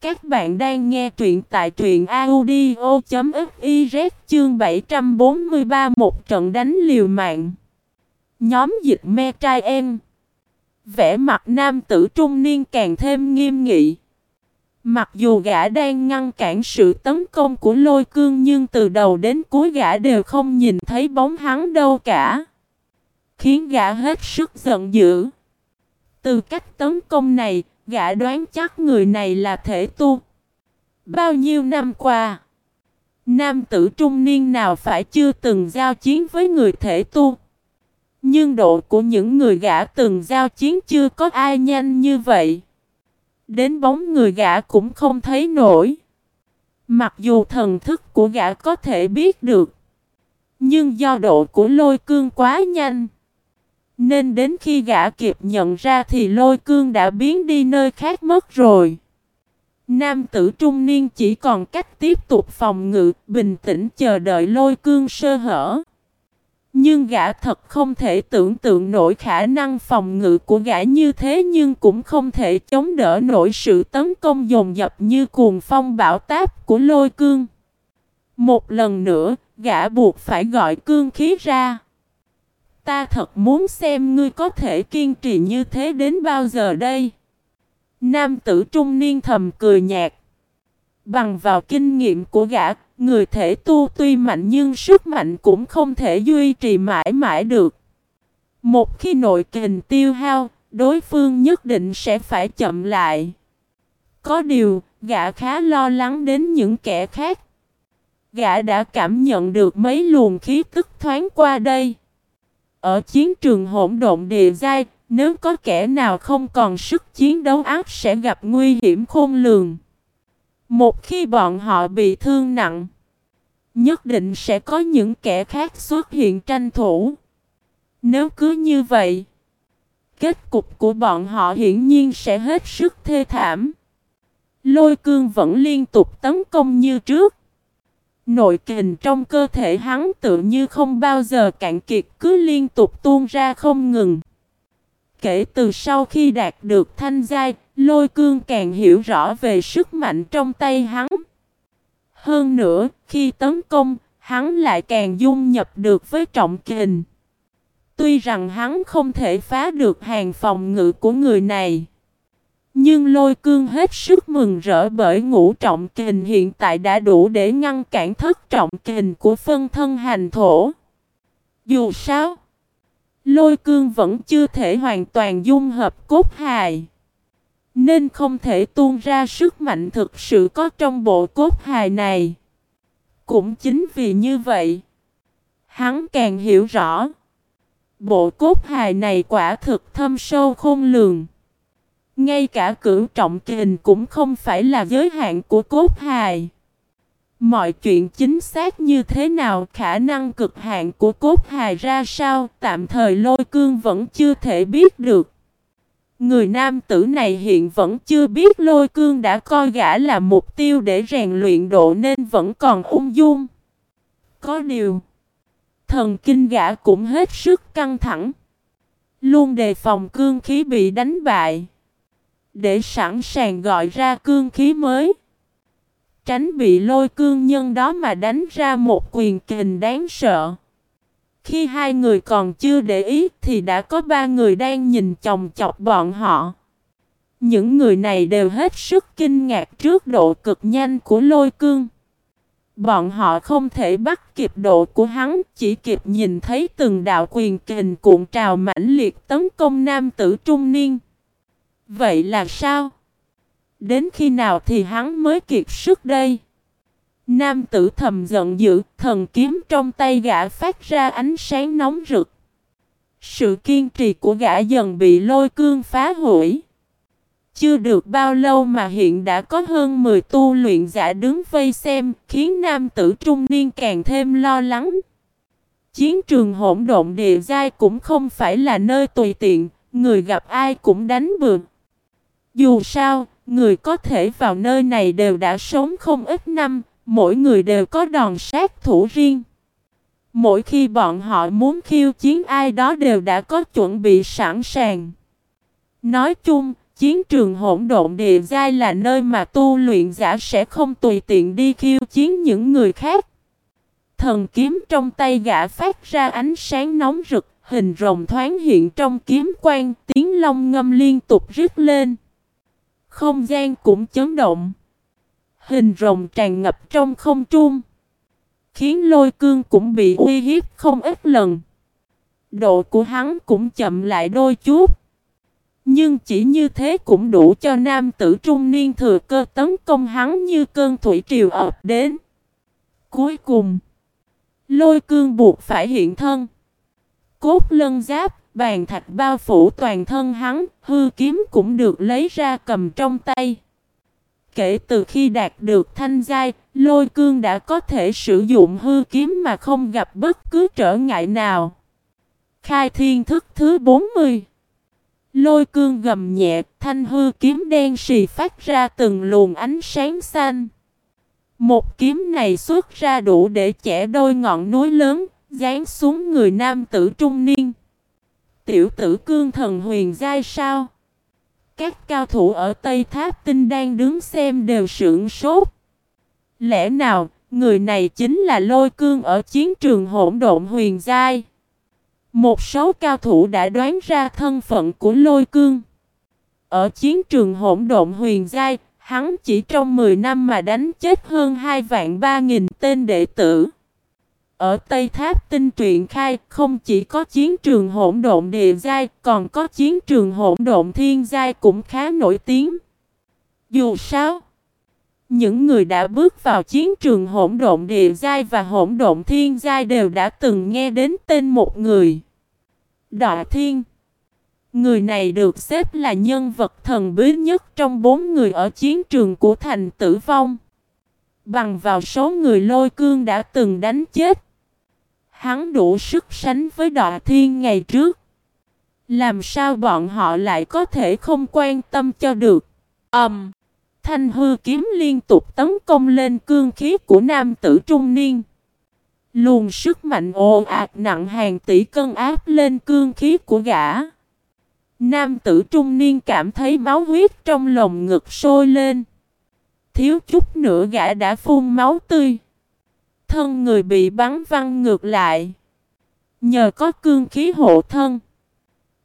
Các bạn đang nghe truyện tại truyện audio.fiz chương 743 một trận đánh liều mạng. Nhóm dịch me trai em. Vẽ mặt nam tử trung niên càng thêm nghiêm nghị. Mặc dù gã đang ngăn cản sự tấn công của lôi cương nhưng từ đầu đến cuối gã đều không nhìn thấy bóng hắn đâu cả. Khiến gã hết sức giận dữ. Từ cách tấn công này, gã đoán chắc người này là thể tu. Bao nhiêu năm qua, nam tử trung niên nào phải chưa từng giao chiến với người thể tu. Nhưng độ của những người gã từng giao chiến chưa có ai nhanh như vậy. Đến bóng người gã cũng không thấy nổi. Mặc dù thần thức của gã có thể biết được. Nhưng do độ của lôi cương quá nhanh. Nên đến khi gã kịp nhận ra thì lôi cương đã biến đi nơi khác mất rồi. Nam tử trung niên chỉ còn cách tiếp tục phòng ngự, bình tĩnh chờ đợi lôi cương sơ hở. Nhưng gã thật không thể tưởng tượng nổi khả năng phòng ngự của gã như thế nhưng cũng không thể chống đỡ nổi sự tấn công dồn dập như cuồng phong bão táp của lôi cương. Một lần nữa, gã buộc phải gọi cương khí ra. Ta thật muốn xem ngươi có thể kiên trì như thế đến bao giờ đây. Nam tử trung niên thầm cười nhạt. Bằng vào kinh nghiệm của gã, người thể tu tuy mạnh nhưng sức mạnh cũng không thể duy trì mãi mãi được. Một khi nội kình tiêu hao, đối phương nhất định sẽ phải chậm lại. Có điều, gã khá lo lắng đến những kẻ khác. Gã đã cảm nhận được mấy luồng khí tức thoáng qua đây. Ở chiến trường hỗn độn địa giai, nếu có kẻ nào không còn sức chiến đấu ác sẽ gặp nguy hiểm khôn lường. Một khi bọn họ bị thương nặng, nhất định sẽ có những kẻ khác xuất hiện tranh thủ. Nếu cứ như vậy, kết cục của bọn họ hiển nhiên sẽ hết sức thê thảm. Lôi cương vẫn liên tục tấn công như trước. Nội kình trong cơ thể hắn tự như không bao giờ cạn kiệt cứ liên tục tuôn ra không ngừng. Kể từ sau khi đạt được thanh giai, lôi cương càng hiểu rõ về sức mạnh trong tay hắn. Hơn nữa, khi tấn công, hắn lại càng dung nhập được với trọng kình. Tuy rằng hắn không thể phá được hàng phòng ngự của người này. Nhưng lôi cương hết sức mừng rỡ bởi ngũ trọng kình hiện tại đã đủ để ngăn cản thất trọng kình của phân thân hành thổ. Dù sao, lôi cương vẫn chưa thể hoàn toàn dung hợp cốt hài. Nên không thể tuôn ra sức mạnh thực sự có trong bộ cốt hài này. Cũng chính vì như vậy, hắn càng hiểu rõ. Bộ cốt hài này quả thực thâm sâu khôn lường. Ngay cả cửu trọng kình cũng không phải là giới hạn của cốt hài. Mọi chuyện chính xác như thế nào, khả năng cực hạn của cốt hài ra sao, tạm thời lôi cương vẫn chưa thể biết được. Người nam tử này hiện vẫn chưa biết lôi cương đã coi gã là mục tiêu để rèn luyện độ nên vẫn còn ung dung. Có điều, thần kinh gã cũng hết sức căng thẳng. Luôn đề phòng cương khí bị đánh bại. Để sẵn sàng gọi ra cương khí mới. Tránh bị lôi cương nhân đó mà đánh ra một quyền kình đáng sợ. Khi hai người còn chưa để ý thì đã có ba người đang nhìn chồng chọc bọn họ. Những người này đều hết sức kinh ngạc trước độ cực nhanh của lôi cương. Bọn họ không thể bắt kịp độ của hắn, chỉ kịp nhìn thấy từng đạo quyền kình cuộn trào mãnh liệt tấn công nam tử trung niên. Vậy là sao? Đến khi nào thì hắn mới kiệt sức đây? Nam tử thầm giận dữ, thần kiếm trong tay gã phát ra ánh sáng nóng rực. Sự kiên trì của gã dần bị lôi cương phá hủy. Chưa được bao lâu mà hiện đã có hơn 10 tu luyện giả đứng vây xem, khiến nam tử trung niên càng thêm lo lắng. Chiến trường hỗn độn địa giai cũng không phải là nơi tùy tiện, người gặp ai cũng đánh bừa. Dù sao, người có thể vào nơi này đều đã sống không ít năm, mỗi người đều có đòn sát thủ riêng. Mỗi khi bọn họ muốn khiêu chiến ai đó đều đã có chuẩn bị sẵn sàng. Nói chung, chiến trường hỗn độn địa giai là nơi mà tu luyện giả sẽ không tùy tiện đi khiêu chiến những người khác. Thần kiếm trong tay gã phát ra ánh sáng nóng rực, hình rồng thoáng hiện trong kiếm quang, tiếng long ngâm liên tục rít lên. Không gian cũng chấn động. Hình rồng tràn ngập trong không trung. Khiến lôi cương cũng bị uy hiếp không ít lần. Độ của hắn cũng chậm lại đôi chút. Nhưng chỉ như thế cũng đủ cho nam tử trung niên thừa cơ tấn công hắn như cơn thủy triều ập đến. Cuối cùng, lôi cương buộc phải hiện thân. Cốt lân giáp, bàn thạch bao phủ toàn thân hắn, hư kiếm cũng được lấy ra cầm trong tay. Kể từ khi đạt được thanh giai, lôi cương đã có thể sử dụng hư kiếm mà không gặp bất cứ trở ngại nào. Khai thiên thức thứ 40 Lôi cương gầm nhẹ, thanh hư kiếm đen xì phát ra từng luồng ánh sáng xanh. Một kiếm này xuất ra đủ để chẻ đôi ngọn núi lớn, dán xuống người nam tử trung niên. Tiểu tử cương thần huyền giai sao? Các cao thủ ở Tây Tháp Tinh đang đứng xem đều sưởng sốt. Lẽ nào, người này chính là lôi cương ở chiến trường hỗn độn huyền giai? Một số cao thủ đã đoán ra thân phận của lôi cương. Ở chiến trường hỗn độn huyền giai, hắn chỉ trong 10 năm mà đánh chết hơn 2 vạn 3 nghìn tên đệ tử. Ở Tây Tháp tinh truyện khai không chỉ có chiến trường hỗn độn địa giai, còn có chiến trường hỗn độn thiên giai cũng khá nổi tiếng. Dù sao, những người đã bước vào chiến trường hỗn độn địa giai và hỗn độn thiên giai đều đã từng nghe đến tên một người. Đọa Thiên Người này được xếp là nhân vật thần bí nhất trong bốn người ở chiến trường của thành tử vong. Bằng vào số người lôi cương đã từng đánh chết. Hắn đủ sức sánh với đọa thiên ngày trước. Làm sao bọn họ lại có thể không quan tâm cho được? Ầm! Um, thanh hư kiếm liên tục tấn công lên cương khí của nam tử trung niên. Luồng sức mạnh ồ ạt nặng hàng tỷ cân áp lên cương khí của gã. Nam tử trung niên cảm thấy máu huyết trong lồng ngực sôi lên. Thiếu chút nữa gã đã phun máu tươi. Thân người bị bắn văng ngược lại. Nhờ có cương khí hộ thân.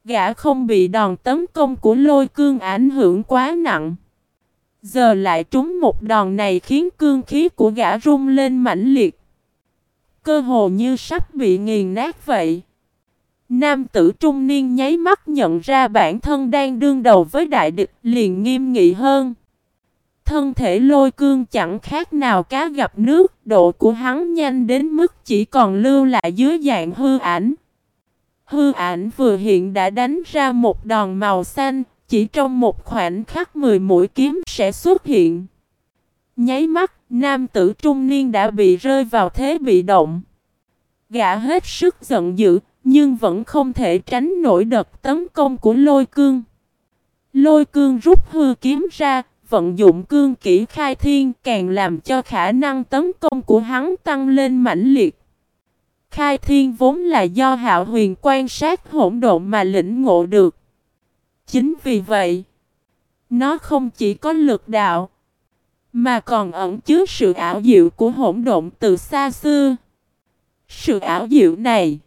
Gã không bị đòn tấn công của lôi cương ảnh hưởng quá nặng. Giờ lại trúng một đòn này khiến cương khí của gã rung lên mãnh liệt cơ hồ như sắp bị nghiền nát vậy. Nam tử trung niên nháy mắt nhận ra bản thân đang đương đầu với đại địch, liền nghiêm nghị hơn. Thân thể lôi cương chẳng khác nào cá gặp nước, độ của hắn nhanh đến mức chỉ còn lưu lại dưới dạng hư ảnh. Hư ảnh vừa hiện đã đánh ra một đòn màu xanh, chỉ trong một khoảnh khắc 10 mũi kiếm sẽ xuất hiện. Nháy mắt, nam tử trung niên đã bị rơi vào thế bị động. Gã hết sức giận dữ, nhưng vẫn không thể tránh nổi đợt tấn công của lôi cương. Lôi cương rút hư kiếm ra, vận dụng cương kỹ khai thiên càng làm cho khả năng tấn công của hắn tăng lên mãnh liệt. Khai thiên vốn là do hạo huyền quan sát hỗn độn mà lĩnh ngộ được. Chính vì vậy, nó không chỉ có lực đạo, mà còn ẩn chứa sự ảo diệu của hỗn độn từ xa xưa. Sự ảo diệu này,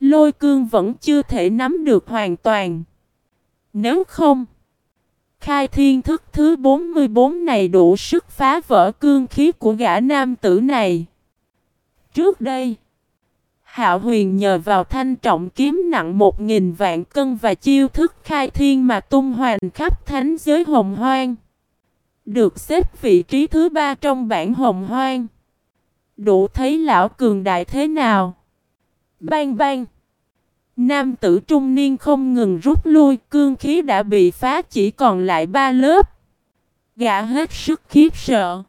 lôi cương vẫn chưa thể nắm được hoàn toàn. Nếu không, khai thiên thức thứ 44 này đủ sức phá vỡ cương khí của gã nam tử này. Trước đây, Hạo huyền nhờ vào thanh trọng kiếm nặng một nghìn vạn cân và chiêu thức khai thiên mà tung hoành khắp thánh giới hồng hoang. Được xếp vị trí thứ ba trong bảng hồng hoang. Đủ thấy lão cường đại thế nào. Bang bang. Nam tử trung niên không ngừng rút lui, cương khí đã bị phá chỉ còn lại ba lớp. Gã hết sức khiếp sợ.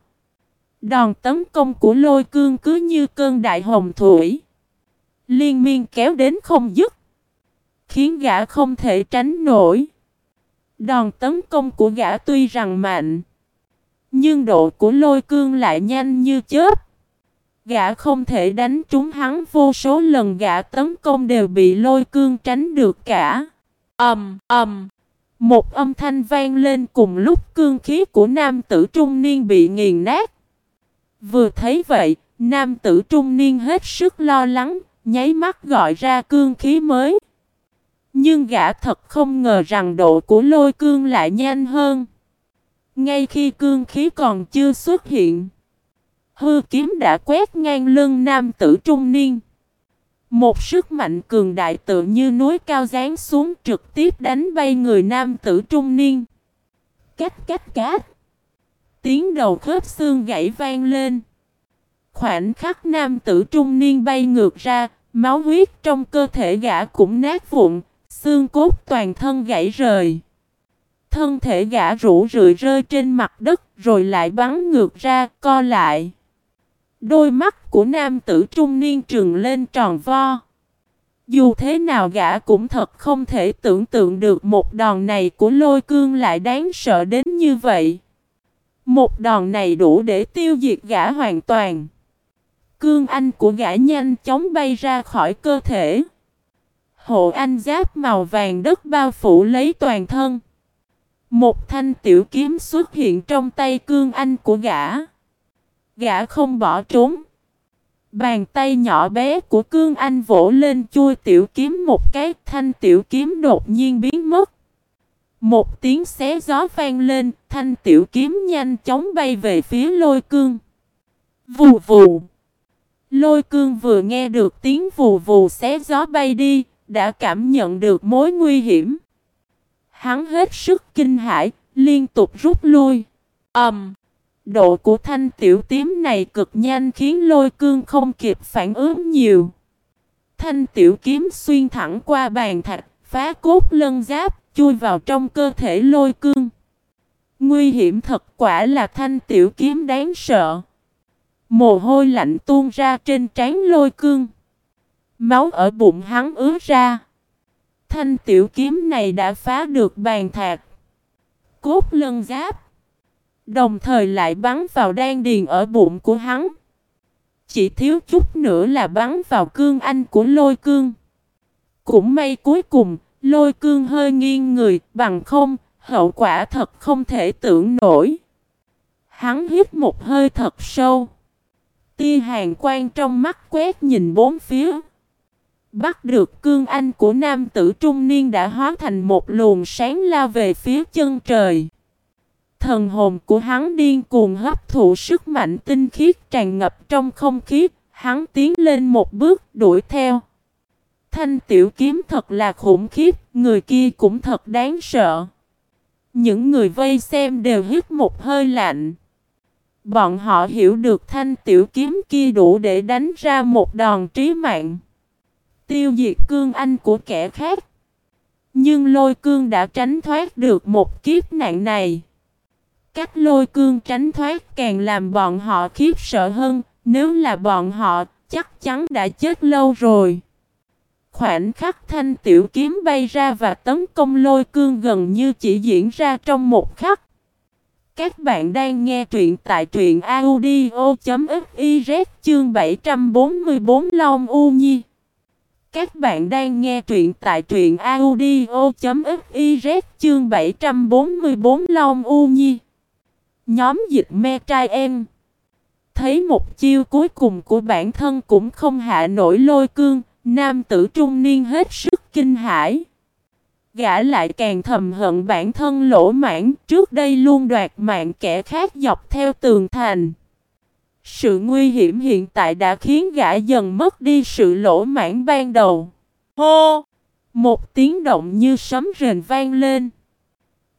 Đòn tấn công của lôi cương cứ như cơn đại hồng thủy. Liên miên kéo đến không dứt. Khiến gã không thể tránh nổi. Đòn tấn công của gã tuy rằng mạnh. Nhưng độ của lôi cương lại nhanh như chớp. Gã không thể đánh trúng hắn vô số lần gã tấn công đều bị lôi cương tránh được cả. ầm ầm Một âm thanh vang lên cùng lúc cương khí của nam tử trung niên bị nghiền nát. Vừa thấy vậy, nam tử trung niên hết sức lo lắng, nháy mắt gọi ra cương khí mới. Nhưng gã thật không ngờ rằng độ của lôi cương lại nhanh hơn. Ngay khi cương khí còn chưa xuất hiện, hư kiếm đã quét ngang lưng nam tử trung niên. Một sức mạnh cường đại tự như núi cao giáng xuống trực tiếp đánh bay người nam tử trung niên. Cách cách cát. Tiếng đầu khớp xương gãy vang lên. Khoảnh khắc nam tử trung niên bay ngược ra, máu huyết trong cơ thể gã cũng nát vụn, xương cốt toàn thân gãy rời. Thân thể gã rũ rượi rơi trên mặt đất rồi lại bắn ngược ra, co lại. Đôi mắt của nam tử trung niên trừng lên tròn vo. Dù thế nào gã cũng thật không thể tưởng tượng được một đòn này của lôi cương lại đáng sợ đến như vậy. Một đòn này đủ để tiêu diệt gã hoàn toàn. Cương anh của gã nhanh chóng bay ra khỏi cơ thể. Hộ anh giáp màu vàng đất bao phủ lấy toàn thân. Một thanh tiểu kiếm xuất hiện trong tay cương anh của gã. Gã không bỏ trốn. Bàn tay nhỏ bé của cương anh vỗ lên chui tiểu kiếm một cái thanh tiểu kiếm đột nhiên biến mất. Một tiếng xé gió vang lên, thanh tiểu kiếm nhanh chóng bay về phía lôi cương. Vù vù. Lôi cương vừa nghe được tiếng vù vù xé gió bay đi, đã cảm nhận được mối nguy hiểm. Hắn hết sức kinh hãi, liên tục rút lui. Ầm. Um, độ của thanh tiểu tím này cực nhanh khiến lôi cương không kịp phản ứng nhiều. Thanh tiểu kiếm xuyên thẳng qua bàn thạch, phá cốt lân giáp, chui vào trong cơ thể lôi cương. Nguy hiểm thật quả là thanh tiểu kiếm đáng sợ. Mồ hôi lạnh tuôn ra trên trán lôi cương. Máu ở bụng hắn ứa ra. Thanh tiểu kiếm này đã phá được bàn thạch, Cốt lân giáp. Đồng thời lại bắn vào đan điền ở bụng của hắn. Chỉ thiếu chút nữa là bắn vào cương anh của lôi cương. Cũng may cuối cùng, lôi cương hơi nghiêng người, bằng không, hậu quả thật không thể tưởng nổi. Hắn hít một hơi thật sâu. Tia hàng quang trong mắt quét nhìn bốn phía. Bắt được cương anh của nam tử trung niên đã hóa thành một luồng sáng lao về phía chân trời. Thần hồn của hắn điên cuồng hấp thụ sức mạnh tinh khiết tràn ngập trong không khí, hắn tiến lên một bước đuổi theo. Thanh tiểu kiếm thật là khủng khiếp, người kia cũng thật đáng sợ. Những người vây xem đều hít một hơi lạnh. Bọn họ hiểu được thanh tiểu kiếm kia đủ để đánh ra một đòn trí mạng. Tiêu diệt cương anh của kẻ khác. Nhưng lôi cương đã tránh thoát được một kiếp nạn này. Cách lôi cương tránh thoát càng làm bọn họ khiếp sợ hơn. Nếu là bọn họ, chắc chắn đã chết lâu rồi. Khoảnh khắc thanh tiểu kiếm bay ra và tấn công lôi cương gần như chỉ diễn ra trong một khắc. Các bạn đang nghe truyện tại truyện audio.fiz chương 744 Long U Nhi. Các bạn đang nghe truyện tại truyện audio.fiz chương 744 Long U Nhi. Nhóm dịch me trai em. Thấy một chiêu cuối cùng của bản thân cũng không hạ nổi lôi cương, nam tử trung niên hết sức kinh hãi. Gã lại càng thầm hận bản thân lỗ mãn trước đây luôn đoạt mạng kẻ khác dọc theo tường thành. Sự nguy hiểm hiện tại đã khiến gã dần mất đi sự lỗ mãn ban đầu. Hô! Một tiếng động như sấm rền vang lên.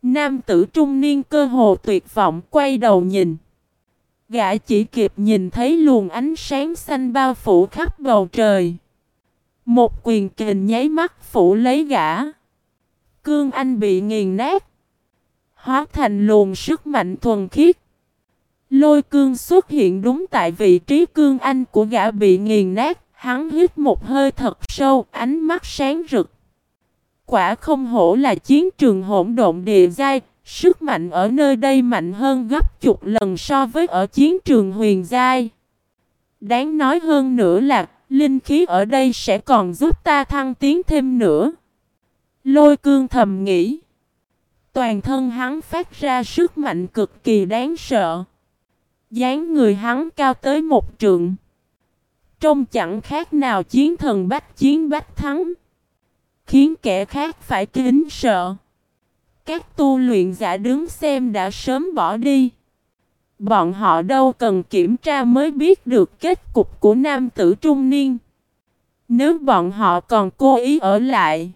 Nam tử trung niên cơ hồ tuyệt vọng quay đầu nhìn. Gã chỉ kịp nhìn thấy luồng ánh sáng xanh bao phủ khắp bầu trời. Một quyền kình nháy mắt phủ lấy gã. Cương Anh bị nghiền nát. Hóa thành luồng sức mạnh thuần khiết. Lôi cương xuất hiện đúng tại vị trí cương anh của gã bị nghiền nát. Hắn hít một hơi thật sâu, ánh mắt sáng rực. Quả không hổ là chiến trường hỗn độn địa giai, sức mạnh ở nơi đây mạnh hơn gấp chục lần so với ở chiến trường huyền giai. Đáng nói hơn nữa là, linh khí ở đây sẽ còn giúp ta thăng tiến thêm nữa. Lôi cương thầm nghĩ. Toàn thân hắn phát ra sức mạnh cực kỳ đáng sợ. dáng người hắn cao tới một trượng. Trông chẳng khác nào chiến thần bách chiến bách thắng. Khiến kẻ khác phải kính sợ. Các tu luyện giả đứng xem đã sớm bỏ đi. Bọn họ đâu cần kiểm tra mới biết được kết cục của nam tử trung niên. Nếu bọn họ còn cố ý ở lại.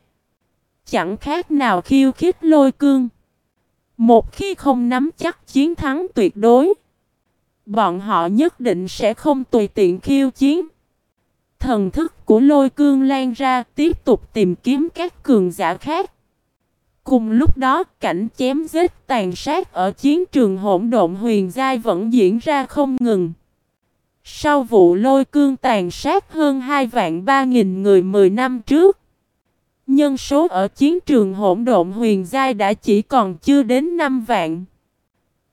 Chẳng khác nào khiêu khích lôi cương. Một khi không nắm chắc chiến thắng tuyệt đối. Bọn họ nhất định sẽ không tùy tiện khiêu chiến. Thần thức của lôi cương lan ra, tiếp tục tìm kiếm các cường giả khác. Cùng lúc đó, cảnh chém giết, tàn sát ở chiến trường hỗn độn huyền giai vẫn diễn ra không ngừng. Sau vụ lôi cương tàn sát hơn 2 vạn 3 nghìn người 10 năm trước. Nhân số ở chiến trường hỗn độn huyền giai đã chỉ còn chưa đến 5 vạn.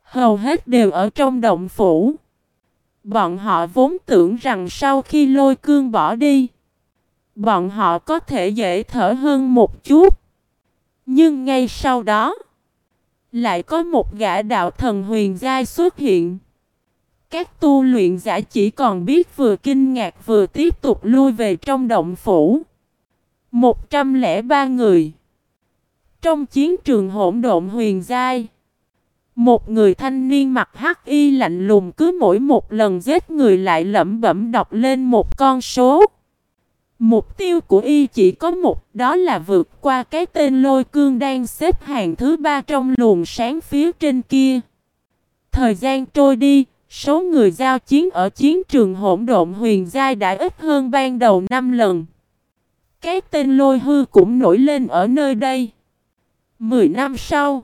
Hầu hết đều ở trong động phủ. Bọn họ vốn tưởng rằng sau khi lôi cương bỏ đi, bọn họ có thể dễ thở hơn một chút. Nhưng ngay sau đó, lại có một gã đạo thần huyền giai xuất hiện. Các tu luyện giả chỉ còn biết vừa kinh ngạc vừa tiếp tục lui về trong động phủ. 103 người. Trong chiến trường hỗn độn huyền giai, một người thanh niên mặc hắc y lạnh lùng cứ mỗi một lần giết người lại lẩm bẩm đọc lên một con số. Mục tiêu của y chỉ có một, đó là vượt qua cái tên lôi cương đang xếp hàng thứ ba trong luồng sáng phía trên kia. Thời gian trôi đi, số người giao chiến ở chiến trường hỗn độn huyền giai đã ít hơn ban đầu 5 lần. Cái tên lôi hư cũng nổi lên ở nơi đây. Mười năm sau,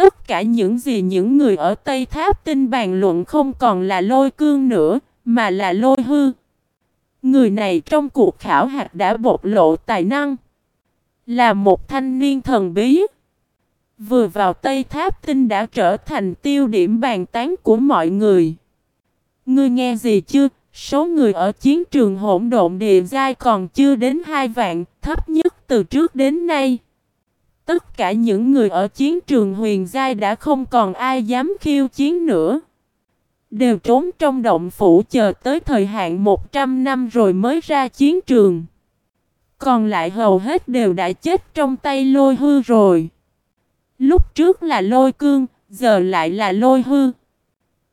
tất cả những gì những người ở Tây Tháp tinh bàn luận không còn là lôi cương nữa, mà là lôi hư. Người này trong cuộc khảo hạt đã bộc lộ tài năng. Là một thanh niên thần bí. Vừa vào Tây Tháp Tinh đã trở thành tiêu điểm bàn tán của mọi người. Ngươi nghe gì chưa? Số người ở chiến trường hỗn độn địa giai còn chưa đến hai vạn, thấp nhất từ trước đến nay. Tất cả những người ở chiến trường huyền giai đã không còn ai dám khiêu chiến nữa. Đều trốn trong động phủ chờ tới thời hạn 100 năm rồi mới ra chiến trường. Còn lại hầu hết đều đã chết trong tay lôi hư rồi. Lúc trước là lôi cương, giờ lại là lôi hư.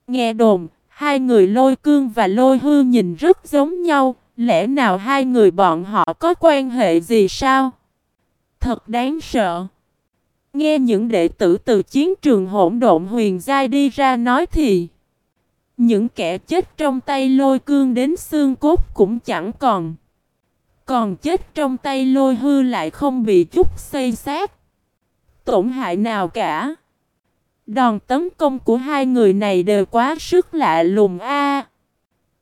Nghe đồn, hai người lôi cương và lôi hư nhìn rất giống nhau, lẽ nào hai người bọn họ có quan hệ gì sao? Thật đáng sợ. Nghe những đệ tử từ chiến trường hỗn độn huyền giai đi ra nói thì những kẻ chết trong tay lôi cương đến xương cốt cũng chẳng còn. Còn chết trong tay lôi hư lại không bị chút xây xác. Tổn hại nào cả. Đòn tấn công của hai người này đều quá sức lạ lùng a.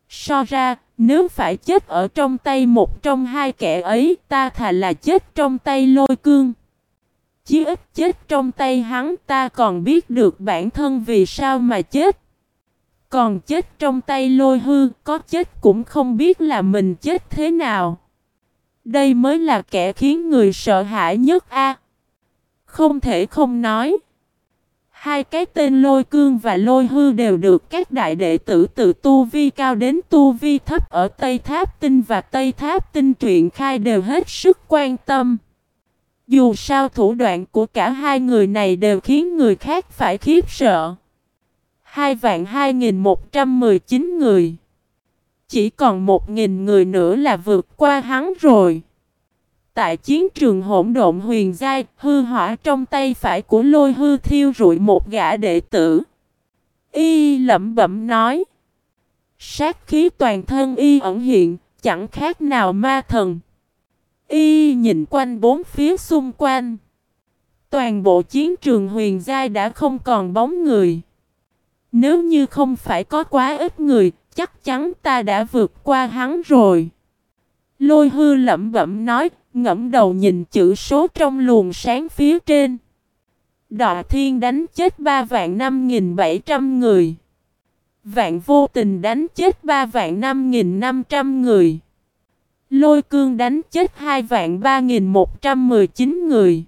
So ra, nếu phải chết ở trong tay một trong hai kẻ ấy, ta thà là chết trong tay lôi cương. Chí ít chết trong tay hắn ta còn biết được bản thân vì sao mà chết. Còn chết trong tay lôi hư, có chết cũng không biết là mình chết thế nào. Đây mới là kẻ khiến người sợ hãi nhất a. Không thể không nói. Hai cái tên lôi cương và lôi hư đều được các đại đệ tử từ tu vi cao đến tu vi thấp ở Tây Tháp Tinh và Tây Tháp Tinh truyện khai đều hết sức quan tâm. Dù sao thủ đoạn của cả hai người này đều khiến người khác phải khiếp sợ. Hai vạn hai nghìn một trăm mười chín người. Chỉ còn một nghìn người nữa là vượt qua hắn rồi. Tại chiến trường hỗn độn huyền giai, hư hỏa trong tay phải của lôi hư thiêu rụi một gã đệ tử. Y lẩm bẩm nói. Sát khí toàn thân y ẩn hiện, chẳng khác nào ma thần. Y nhìn quanh bốn phía xung quanh. Toàn bộ chiến trường huyền giai đã không còn bóng người. Nếu như không phải có quá ít người, chắc chắn ta đã vượt qua hắn rồi. Lôi hư lẩm bẩm nói, ngẫm đầu nhìn chữ số trong luồng sáng phía trên. Đọa thiên đánh chết ba vạn năm nghìn bảy trăm người. Vạn vô tình đánh chết ba vạn năm nghìn năm trăm người. Lôi cương đánh chết hai vạn ba nghìn một trăm mười chín người.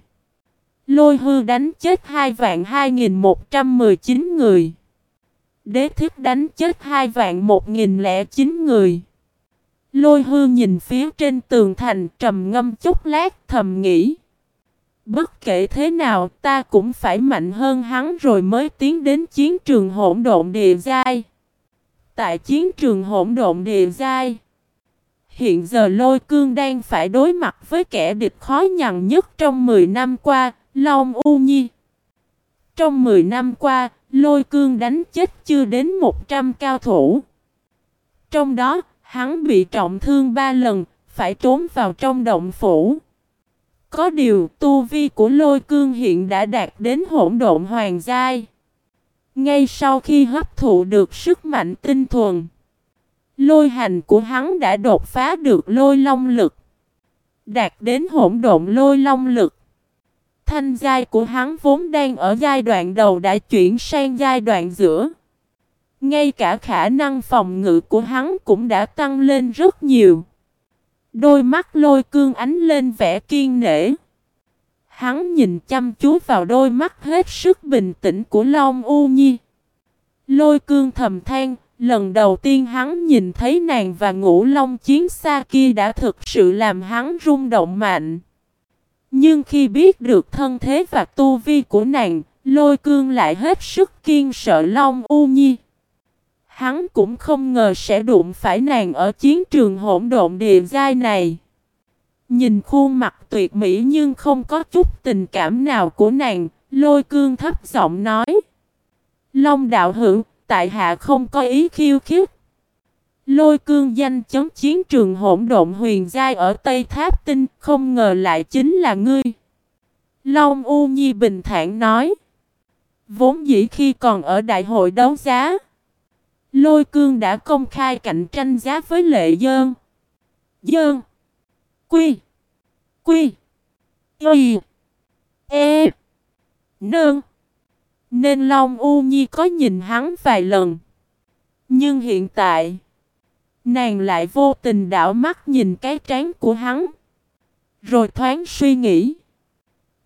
Lôi hư đánh chết hai vạn hai nghìn một trăm mười chín người. Đế thức đánh chết hai vạn một nghìn lẻ chín người. Lôi hư nhìn phía trên tường thành trầm ngâm chút lát thầm nghĩ. Bất kể thế nào ta cũng phải mạnh hơn hắn rồi mới tiến đến chiến trường hỗn độn địa giai. Tại chiến trường hỗn độn địa giai. Hiện giờ lôi cương đang phải đối mặt với kẻ địch khó nhằn nhất trong 10 năm qua, Long U Nhi. Trong 10 năm qua, lôi cương đánh chết chưa đến 100 cao thủ. Trong đó, hắn bị trọng thương ba lần, phải trốn vào trong động phủ. Có điều, tu vi của lôi cương hiện đã đạt đến hỗn độn hoàng giai. Ngay sau khi hấp thụ được sức mạnh tinh thuần, lôi hành của hắn đã đột phá được lôi long lực. Đạt đến hỗn độn lôi long lực. Thanh giai của hắn vốn đang ở giai đoạn đầu đã chuyển sang giai đoạn giữa. Ngay cả khả năng phòng ngự của hắn cũng đã tăng lên rất nhiều. Đôi mắt lôi cương ánh lên vẻ kiên nể. Hắn nhìn chăm chú vào đôi mắt hết sức bình tĩnh của Long U Nhi. Lôi cương thầm than, lần đầu tiên hắn nhìn thấy nàng và ngũ long chiến xa kia đã thực sự làm hắn rung động mạnh. Nhưng khi biết được thân thế và tu vi của nàng, lôi cương lại hết sức kiên sợ Long U Nhi. Hắn cũng không ngờ sẽ đụng phải nàng ở chiến trường hỗn độn địa giai này. Nhìn khuôn mặt tuyệt mỹ nhưng không có chút tình cảm nào của nàng, lôi cương thấp giọng nói. Long đạo hữu, tại hạ không có ý khiêu khích. Lôi cương danh chống chiến trường hỗn độn huyền giai ở Tây Tháp Tinh, không ngờ lại chính là ngươi. Long U Nhi bình thản nói. Vốn dĩ khi còn ở đại hội đấu giá, Lôi cương đã công khai cạnh tranh giá với lệ dơn. Dơn. Quy. Quy. Y. E. Nương. Nên Long U Nhi có nhìn hắn vài lần. Nhưng hiện tại, nàng lại vô tình đảo mắt nhìn cái trán của hắn. Rồi thoáng suy nghĩ.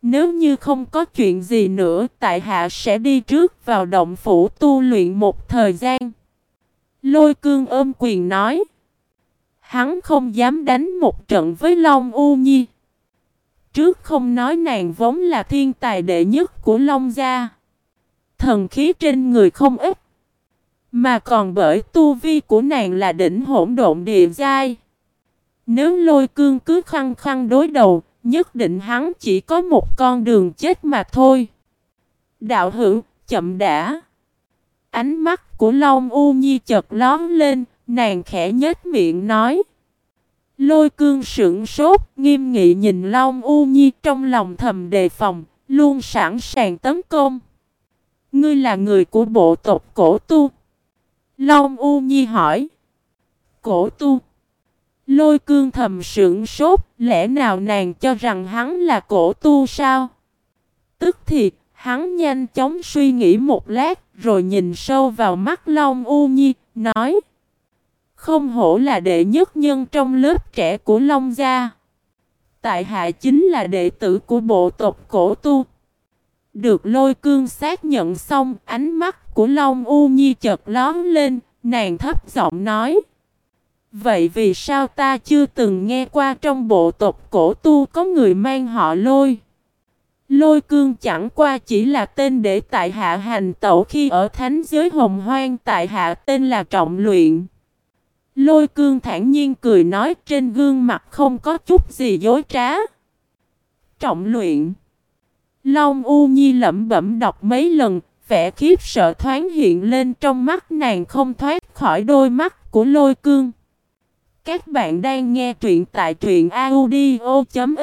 Nếu như không có chuyện gì nữa, tại hạ sẽ đi trước vào động phủ tu luyện một thời gian. Lôi cương ôm quyền nói. Hắn không dám đánh một trận với Long U Nhi. Trước không nói nàng vốn là thiên tài đệ nhất của Long Gia. Thần khí trên người không ít. Mà còn bởi tu vi của nàng là đỉnh hỗn độn địa giai. Nếu lôi cương cứ khăng khăng đối đầu, nhất định hắn chỉ có một con đường chết mà thôi. Đạo hữu, chậm đã. Ánh mắt của Long U Nhi chợt lón lên, nàng khẽ nhếch miệng nói. Lôi cương sững sốt, nghiêm nghị nhìn Long U Nhi trong lòng thầm đề phòng, luôn sẵn sàng tấn công. Ngươi là người của bộ tộc cổ tu. Long U Nhi hỏi. Cổ tu. Lôi cương thầm sững sốt, lẽ nào nàng cho rằng hắn là cổ tu sao? Tức thì, hắn nhanh chóng suy nghĩ một lát, rồi nhìn sâu vào mắt Long U Nhi, nói Không hổ là đệ nhất nhân trong lớp trẻ của Long Gia. Tại hạ chính là đệ tử của bộ tộc cổ tu. Được lôi cương xác nhận xong ánh mắt của Long U Nhi chợt lón lên Nàng thấp giọng nói Vậy vì sao ta chưa từng nghe qua trong bộ tộc cổ tu có người mang họ lôi? Lôi cương chẳng qua chỉ là tên để tại hạ hành tẩu khi ở thánh giới hồng hoang tại hạ tên là trọng luyện. Lôi cương thản nhiên cười nói trên gương mặt không có chút gì dối trá. Trọng luyện. Long U Nhi lẩm bẩm đọc mấy lần, vẻ khiếp sợ thoáng hiện lên trong mắt nàng không thoát khỏi đôi mắt của lôi cương. Các bạn đang nghe truyện tại truyện audio.fiz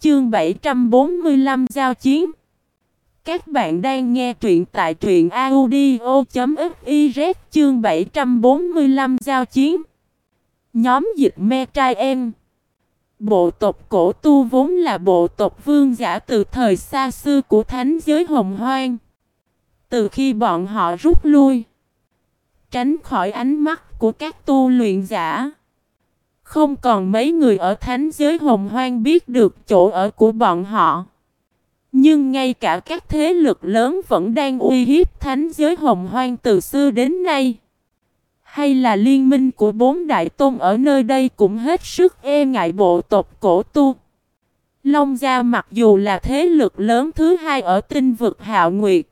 chương 745 giao chiến. Các bạn đang nghe truyện tại truyện audio.fiz chương 745 giao chiến. Nhóm dịch me trai em. Bộ tộc cổ tu vốn là bộ tộc vương giả từ thời xa xưa của thánh giới hồng hoang. Từ khi bọn họ rút lui, tránh khỏi ánh mắt của các tu luyện giả. Không còn mấy người ở thánh giới hồng hoang biết được chỗ ở của bọn họ. Nhưng ngay cả các thế lực lớn vẫn đang uy hiếp thánh giới hồng hoang từ xưa đến nay. Hay là liên minh của bốn đại tôn ở nơi đây cũng hết sức e ngại bộ tộc cổ tu. Long Gia mặc dù là thế lực lớn thứ hai ở tinh vực hạo nguyệt.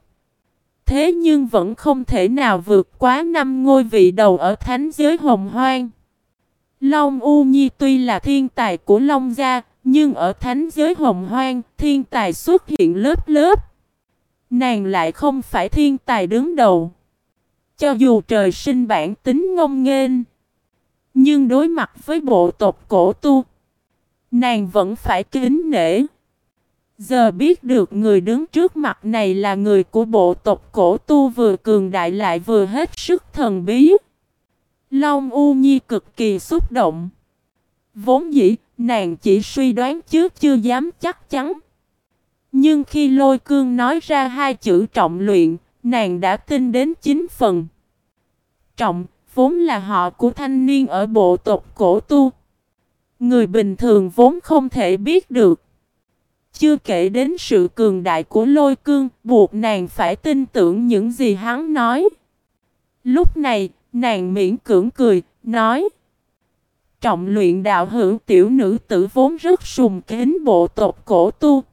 Thế nhưng vẫn không thể nào vượt quá năm ngôi vị đầu ở thánh giới hồng hoang. Long U Nhi tuy là thiên tài của Long Gia, nhưng ở thánh giới hồng hoang, thiên tài xuất hiện lớp lớp. Nàng lại không phải thiên tài đứng đầu. Cho dù trời sinh bản tính ngông nghênh, nhưng đối mặt với bộ tộc cổ tu, nàng vẫn phải kính nể. Giờ biết được người đứng trước mặt này là người của bộ tộc cổ tu vừa cường đại lại vừa hết sức thần bí. Long U Nhi cực kỳ xúc động. Vốn dĩ, nàng chỉ suy đoán chứ chưa dám chắc chắn. Nhưng khi lôi cương nói ra hai chữ trọng luyện, nàng đã tin đến chín phần. Trọng, vốn là họ của thanh niên ở bộ tộc cổ tu. Người bình thường vốn không thể biết được. Chưa kể đến sự cường đại của lôi cương, buộc nàng phải tin tưởng những gì hắn nói. Lúc này, nàng miễn cưỡng cười, nói Trọng luyện đạo hữu tiểu nữ tử vốn rất sùng kính bộ tộc cổ tu.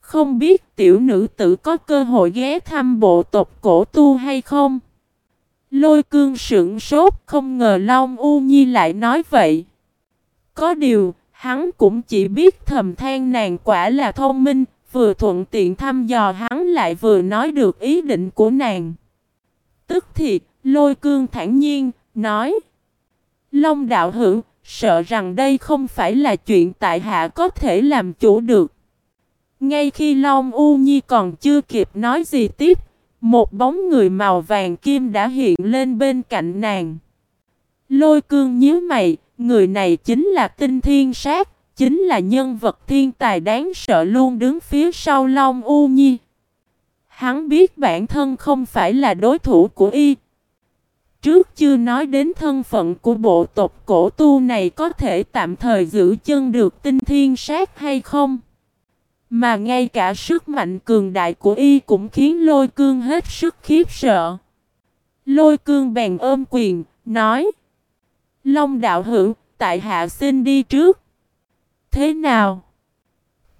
Không biết tiểu nữ tử có cơ hội ghé thăm bộ tộc cổ tu hay không? Lôi cương sững sốt không ngờ Long U Nhi lại nói vậy. Có điều, hắn cũng chỉ biết thầm than nàng quả là thông minh, vừa thuận tiện thăm dò hắn lại vừa nói được ý định của nàng. Tức thì, lôi cương thản nhiên, nói Long đạo hữu, sợ rằng đây không phải là chuyện tại hạ có thể làm chủ được. Ngay khi Long U Nhi còn chưa kịp nói gì tiếp, một bóng người màu vàng kim đã hiện lên bên cạnh nàng. Lôi cương nhíu mày, người này chính là tinh thiên sát, chính là nhân vật thiên tài đáng sợ luôn đứng phía sau Long U Nhi. Hắn biết bản thân không phải là đối thủ của y. Trước chưa nói đến thân phận của bộ tộc cổ tu này có thể tạm thời giữ chân được tinh thiên sát hay không. Mà ngay cả sức mạnh cường đại của y cũng khiến lôi cương hết sức khiếp sợ. Lôi cương bèn ôm quyền, nói Long đạo hữu, tại hạ xin đi trước. Thế nào?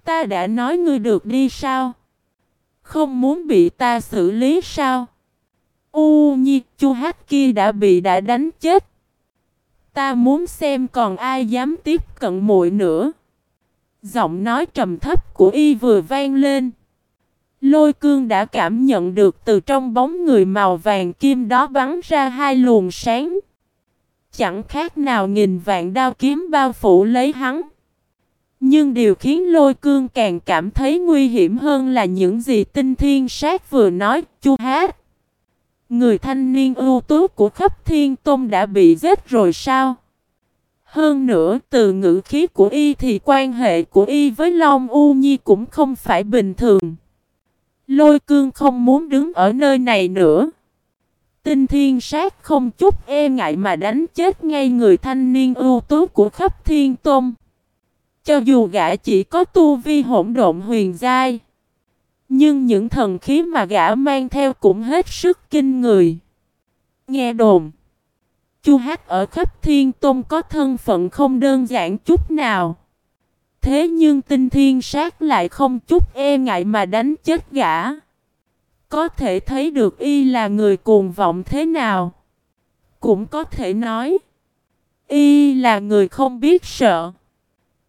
Ta đã nói ngươi được đi sao? Không muốn bị ta xử lý sao? U Nhi, chu hát kia đã bị đã đánh chết. Ta muốn xem còn ai dám tiếp cận muội nữa. Giọng nói trầm thấp của y vừa vang lên. Lôi cương đã cảm nhận được từ trong bóng người màu vàng kim đó bắn ra hai luồng sáng. Chẳng khác nào nghìn vạn đao kiếm bao phủ lấy hắn. Nhưng điều khiến lôi cương càng cảm thấy nguy hiểm hơn là những gì tinh thiên sát vừa nói, chu hát. Người thanh niên ưu tú của khắp thiên tôn đã bị giết rồi sao? Hơn nữa, từ ngữ khí của y thì quan hệ của y với Long U Nhi cũng không phải bình thường. Lôi cương không muốn đứng ở nơi này nữa. Tinh thiên sát không chút e ngại mà đánh chết ngay người thanh niên ưu tú của khắp thiên tôn. Cho dù gã chỉ có tu vi hỗn độn huyền giai. Nhưng những thần khí mà gã mang theo cũng hết sức kinh người. Nghe đồn. Chu Hát ở khắp thiên tôn có thân phận không đơn giản chút nào. Thế nhưng tinh thiên sát lại không chút e ngại mà đánh chết gã. Có thể thấy được y là người cuồng vọng thế nào. Cũng có thể nói. Y là người không biết sợ.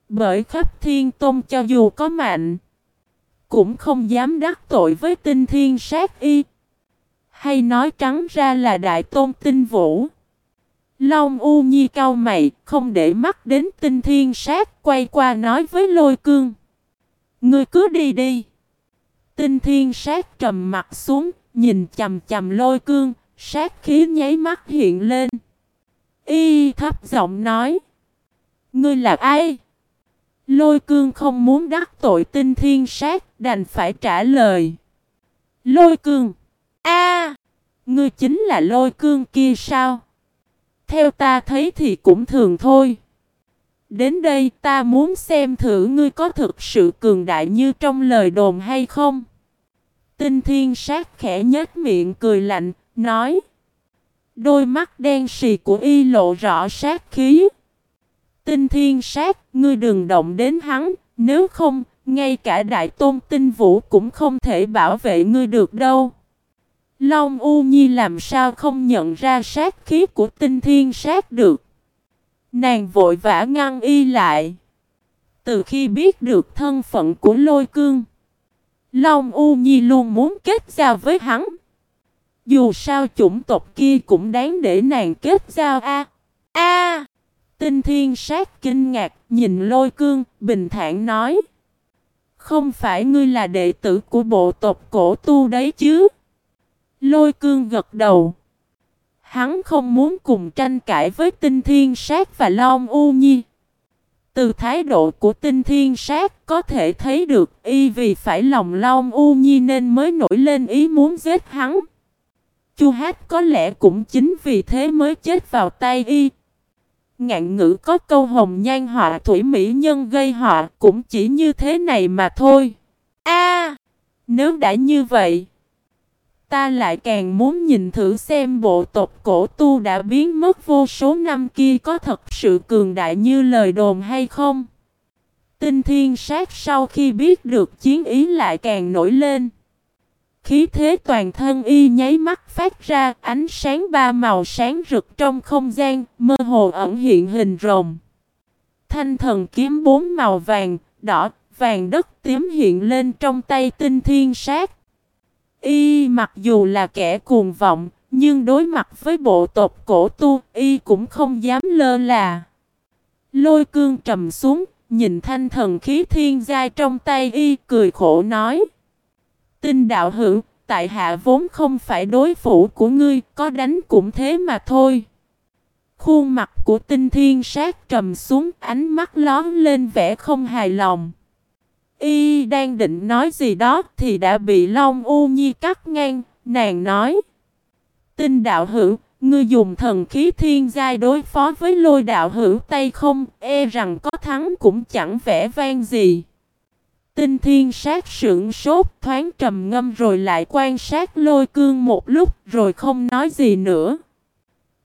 Bởi khắp thiên tôn cho dù có mạnh. Cũng không dám đắc tội với tinh thiên sát y. Hay nói trắng ra là đại tôn tinh vũ. Long U Nhi cao mày, không để mắt đến tinh thiên sát, quay qua nói với lôi cương. Ngươi cứ đi đi. Tinh thiên sát trầm mặt xuống, nhìn chầm chầm lôi cương, sát khí nháy mắt hiện lên. Y thấp giọng nói. Ngươi là ai? Lôi cương không muốn đắc tội tinh thiên sát, đành phải trả lời. Lôi cương. a ngươi chính là lôi cương kia sao? Theo ta thấy thì cũng thường thôi. Đến đây ta muốn xem thử ngươi có thực sự cường đại như trong lời đồn hay không. Tinh thiên sát khẽ nhếch miệng cười lạnh, nói. Đôi mắt đen xì của y lộ rõ sát khí. Tinh thiên sát, ngươi đừng động đến hắn, nếu không, ngay cả đại tôn tinh vũ cũng không thể bảo vệ ngươi được đâu. Long U Nhi làm sao không nhận ra sát khí của tinh thiên sát được. Nàng vội vã ngăn y lại. Từ khi biết được thân phận của lôi cương, Long U Nhi luôn muốn kết giao với hắn. Dù sao chủng tộc kia cũng đáng để nàng kết giao a. A! tinh thiên sát kinh ngạc, nhìn lôi cương, bình thản nói. Không phải ngươi là đệ tử của bộ tộc cổ tu đấy chứ? Lôi cương gật đầu. Hắn không muốn cùng tranh cãi với tinh thiên sát và Long U Nhi. Từ thái độ của tinh thiên sát có thể thấy được y vì phải lòng Long U Nhi nên mới nổi lên ý muốn giết hắn. Chu Hát có lẽ cũng chính vì thế mới chết vào tay y. Ngạn ngữ có câu hồng nhan họa thủy mỹ nhân gây họa cũng chỉ như thế này mà thôi. A, nếu đã như vậy, ta lại càng muốn nhìn thử xem bộ tộc cổ tu đã biến mất vô số năm kia có thật sự cường đại như lời đồn hay không. Tinh thiên sát sau khi biết được chiến ý lại càng nổi lên. Khí thế toàn thân y nháy mắt phát ra ánh sáng ba màu sáng rực trong không gian, mơ hồ ẩn hiện hình rồng. Thanh thần kiếm bốn màu vàng, đỏ, vàng đất tím hiện lên trong tay tinh thiên sát. Y mặc dù là kẻ cuồng vọng, nhưng đối mặt với bộ tộc cổ tu, y cũng không dám lơ là. Lôi cương trầm xuống, nhìn thanh thần khí thiên giai trong tay y, cười khổ nói. Tinh đạo hữu, tại hạ vốn không phải đối thủ của ngươi, có đánh cũng thế mà thôi. Khuôn mặt của tinh thiên sát trầm xuống, ánh mắt lón lên vẻ không hài lòng. Y đang định nói gì đó thì đã bị Long U Nhi cắt ngang, nàng nói. Tinh đạo hữu, ngươi dùng thần khí thiên giai đối phó với lôi đạo hữu tay không, e rằng có thắng cũng chẳng vẻ vang gì. Tinh thiên sát sưởng sốt thoáng trầm ngâm rồi lại quan sát lôi cương một lúc rồi không nói gì nữa.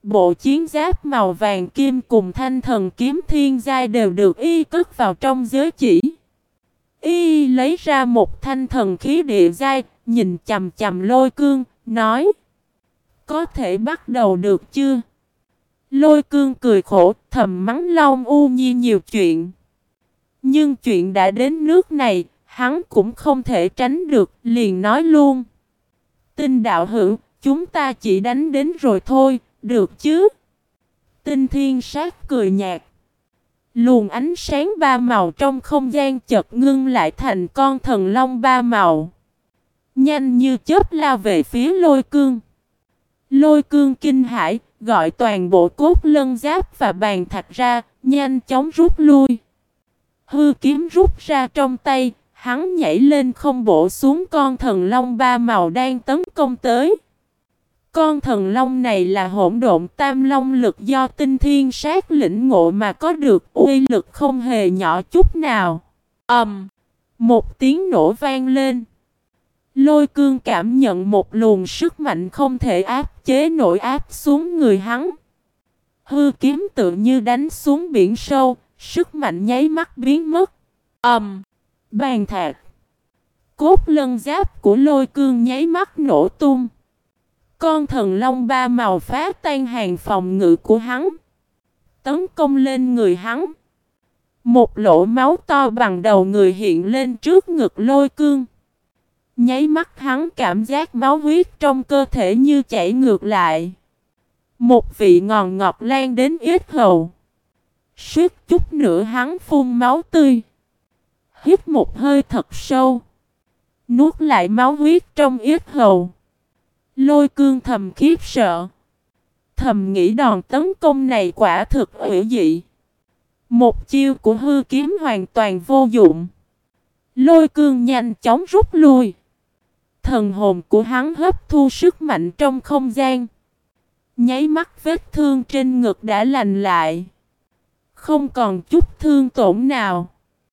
Bộ chiến giáp màu vàng kim cùng thanh thần kiếm thiên giai đều được y cất vào trong giới chỉ. Y lấy ra một thanh thần khí địa giai, nhìn chầm chầm lôi cương, nói Có thể bắt đầu được chưa? Lôi cương cười khổ, thầm mắng Long U Nhi nhiều chuyện. Nhưng chuyện đã đến nước này, hắn cũng không thể tránh được, liền nói luôn. Tinh đạo hữu, chúng ta chỉ đánh đến rồi thôi, được chứ? Tinh thiên sát cười nhạt. Luồng ánh sáng ba màu trong không gian chợt ngưng lại thành con thần long ba màu. Nhanh như chớp lao về phía lôi cương. Lôi cương kinh hãi, gọi toàn bộ cốt lân giáp và bàn thạch ra, nhanh chóng rút lui. Hư kiếm rút ra trong tay, hắn nhảy lên không bổ xuống con thần long ba màu đang tấn công tới. Con thần long này là hỗn độn tam long lực do tinh thiên sát lĩnh ngộ mà có được uy lực không hề nhỏ chút nào. ầm, um, Một tiếng nổ vang lên. Lôi cương cảm nhận một luồng sức mạnh không thể áp chế nổi áp xuống người hắn. Hư kiếm tự như đánh xuống biển sâu, sức mạnh nháy mắt biến mất. ầm, um, Bàn thạc. Cốt lân giáp của lôi cương nháy mắt nổ tung. Con thần long ba màu phá tan hàng phòng ngự của hắn. Tấn công lên người hắn. Một lỗ máu to bằng đầu người hiện lên trước ngực lôi cương. Nháy mắt hắn cảm giác máu huyết trong cơ thể như chảy ngược lại. Một vị ngòn ngọt lan đến ít hầu. Suýt chút nữa hắn phun máu tươi. Hít một hơi thật sâu. Nuốt lại máu huyết trong yết hầu. Lôi cương thầm khiếp sợ. Thầm nghĩ đòn tấn công này quả thực hữu dị. Một chiêu của hư kiếm hoàn toàn vô dụng. Lôi cương nhanh chóng rút lui. Thần hồn của hắn hấp thu sức mạnh trong không gian. Nháy mắt vết thương trên ngực đã lành lại. Không còn chút thương tổn nào.